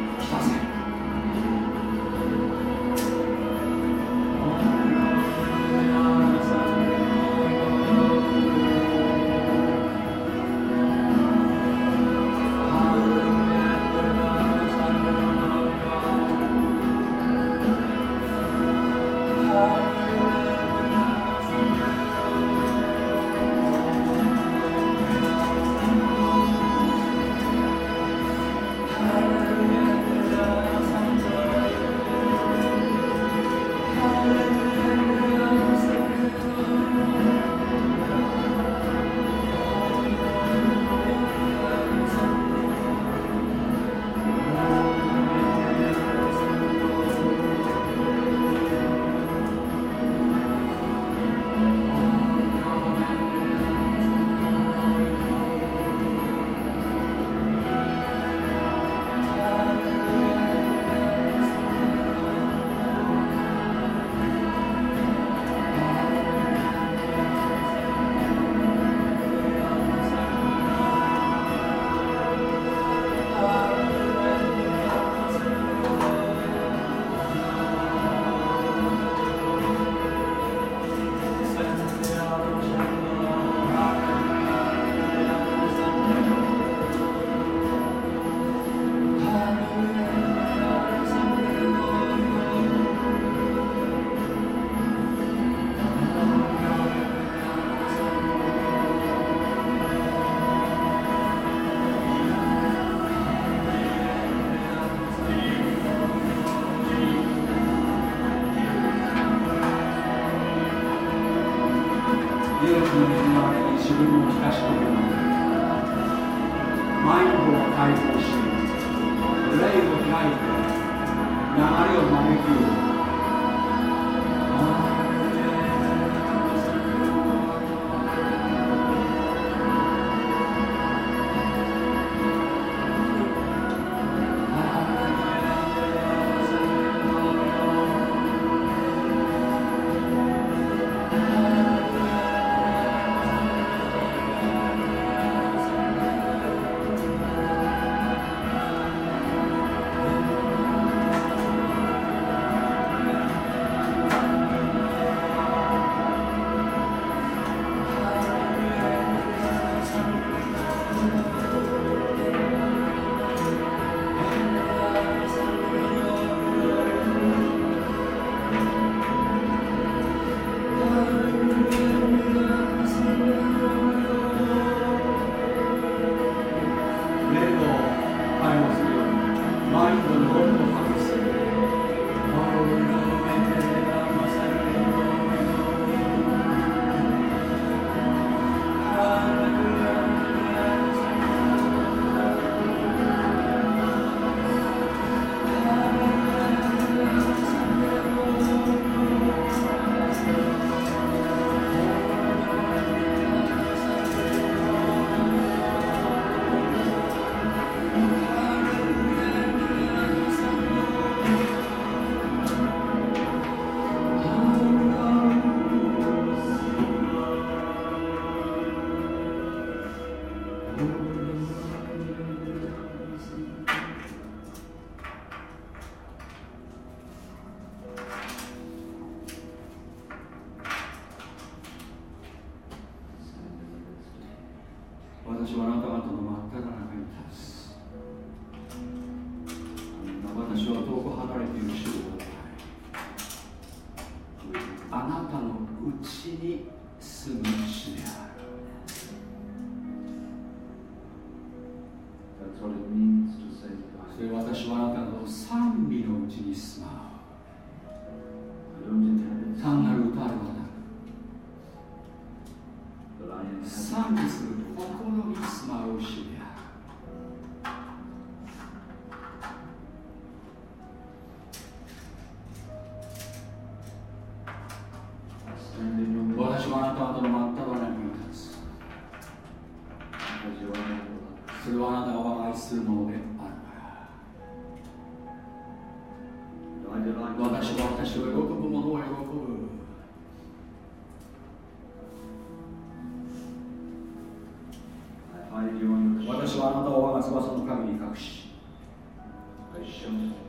私はあなたを我が翼の神に隠し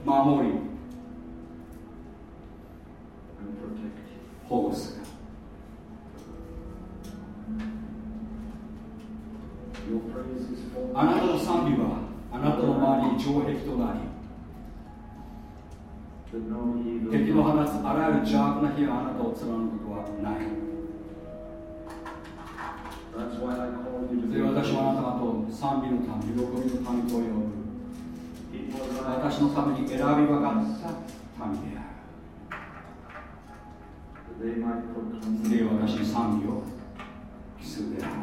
守り保護する。for... あなたの賛美はあなたの周りに城壁となり敵の放つあらゆる邪悪な火があなたを貫くことはない。それ私はあなた賛美の神喜びの神と呼ぶ私のために選び分かった神である。で私に賛美を期すである。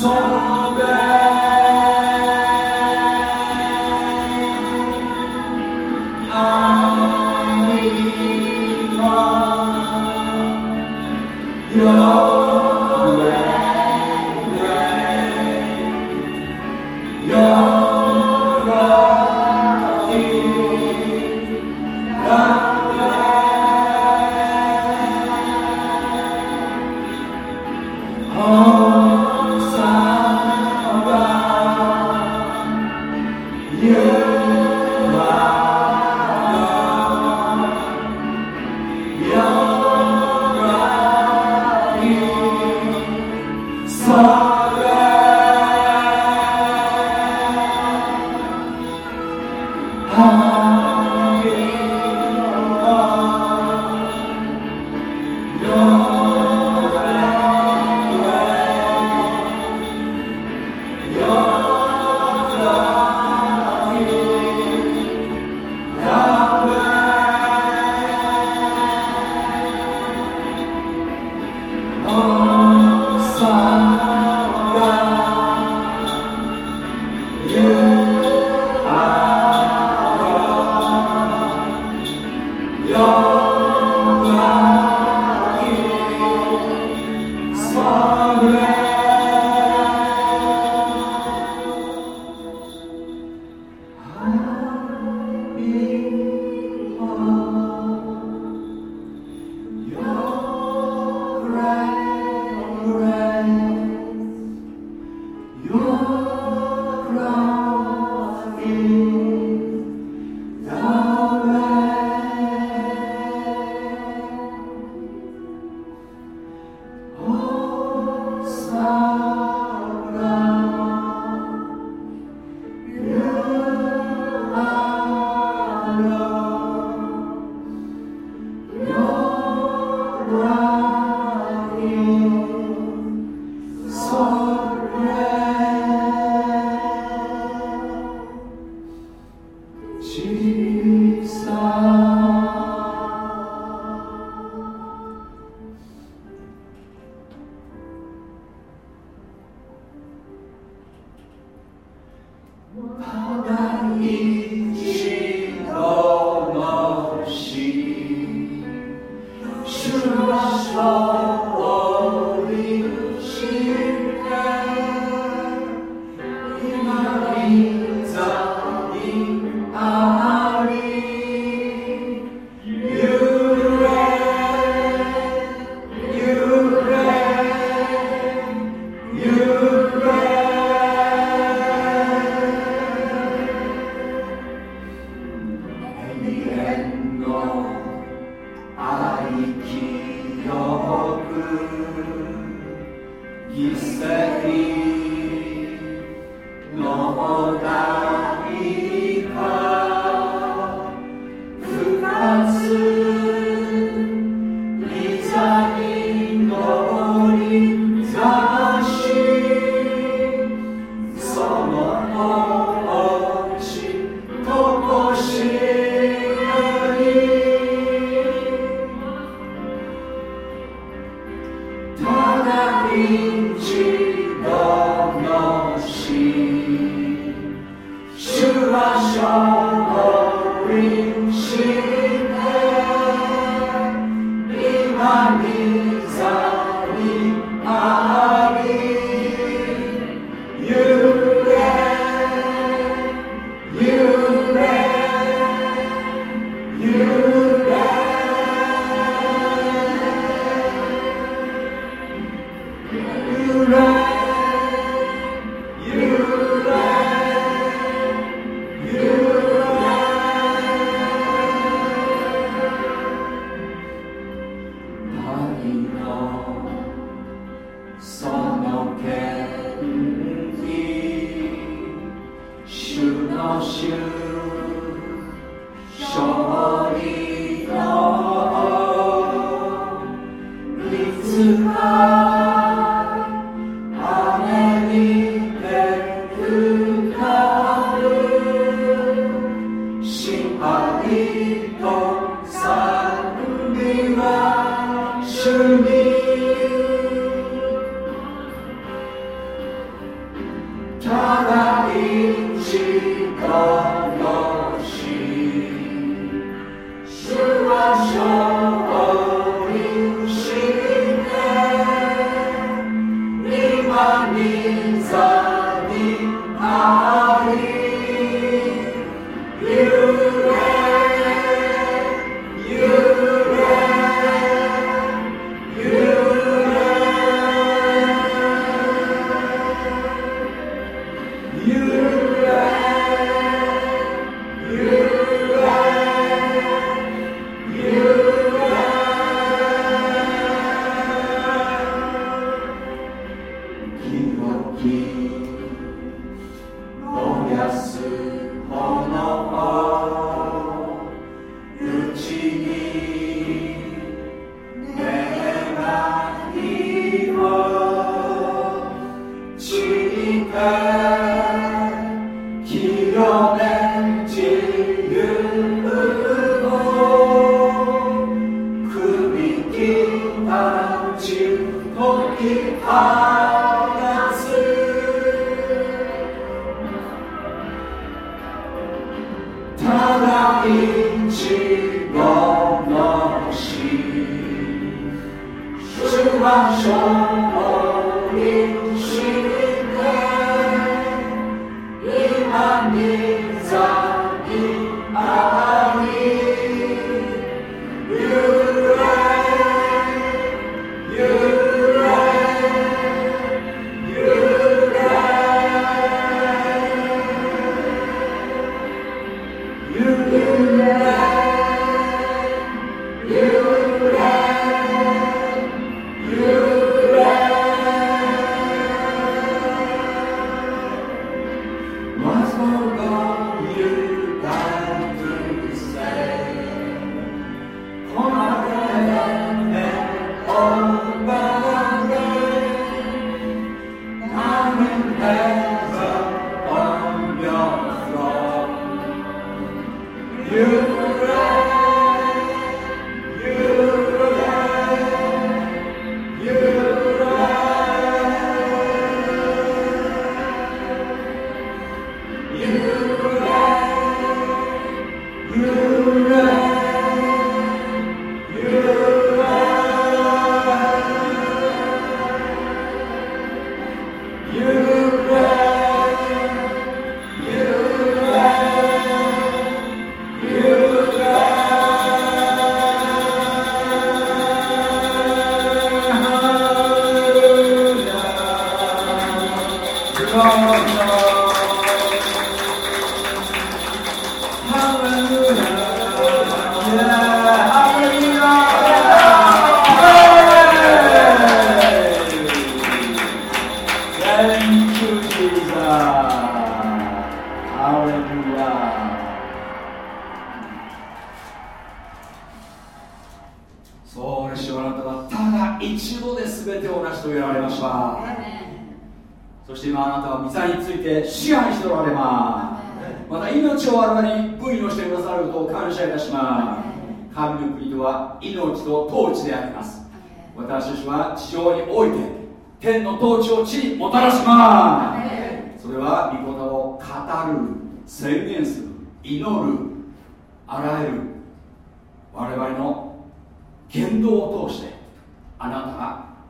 soul.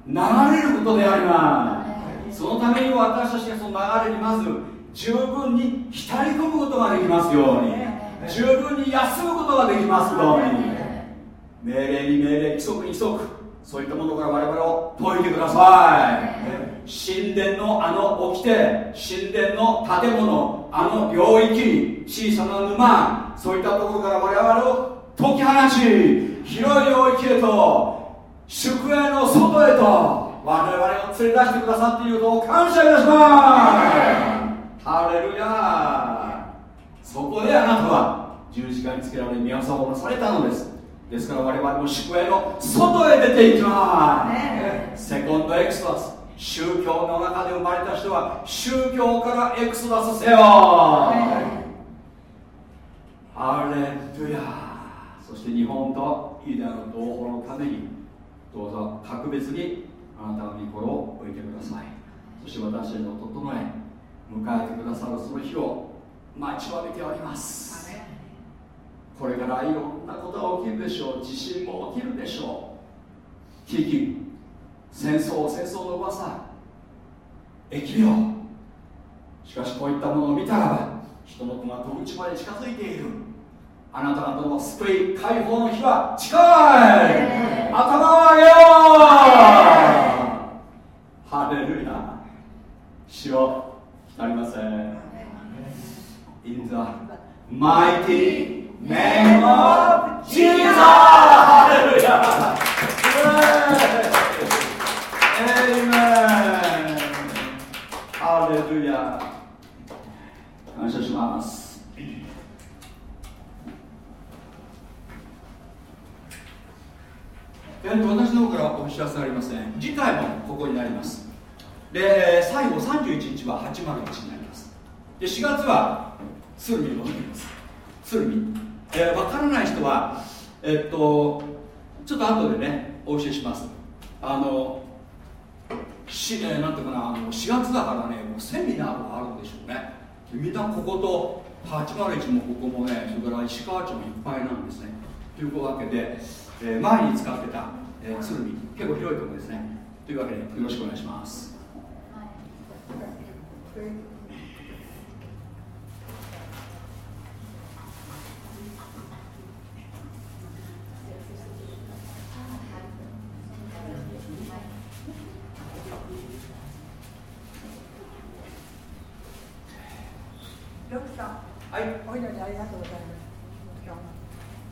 流れることであります。そのために私たちがその流れにまず十分に浸り込むことができますように。十分に休むことができますように。命令に命令規則に規則。そういったものから我々を解いてください。神殿のあの掟神殿の建物あの領域小さな沼そういったところから我々を解き放ち広い領域へと宿営の外へと我々を連れ出してくださっていることを感謝いたしますハレルヤそこであなたは十字架につけられ宮様をなされたのです。ですから我々も宿営の外へ出ていきます、セコンドエクスパス宗教の中で生まれた人は宗教からエクスパスせよ。ハレルヤそして日本とユダヤの同胞のためにどうぞ格別にあなたの御心を置いてください。そして私たち整え迎えてくださるその日を待ちわびております。これからいろんなことが起きるでしょう。地震も起きるでしょう飢饉戦争戦争の噂。疫病。しかしこういったものを見たらば人の子が戸口まで近づいている。あなた方の救い解放の日は近い、頭を上げよう、ハレルヤ。主を浸りません。インザマイ mighty name of ハレルヤ。エイメン。ハレルヤ。感謝します。えっ、と私の方からお知らせありませね次回もここになります。で最後31日は801になります。で4月は鶴見を戻ります。鶴見、え、分からない人はえ、っとちょっと後でねお教えします。あのし、えー、なんていうかなあの4月だからねもうセミナーがあるんでしょうね。みんなここと801もここもねそれから石川町もいっぱいなんですね。というわけでえー、前に使ってた、えー、鶴見結構広いところですね。というわけでよろしくお願いします、はいはい、お祈りありがとうございます。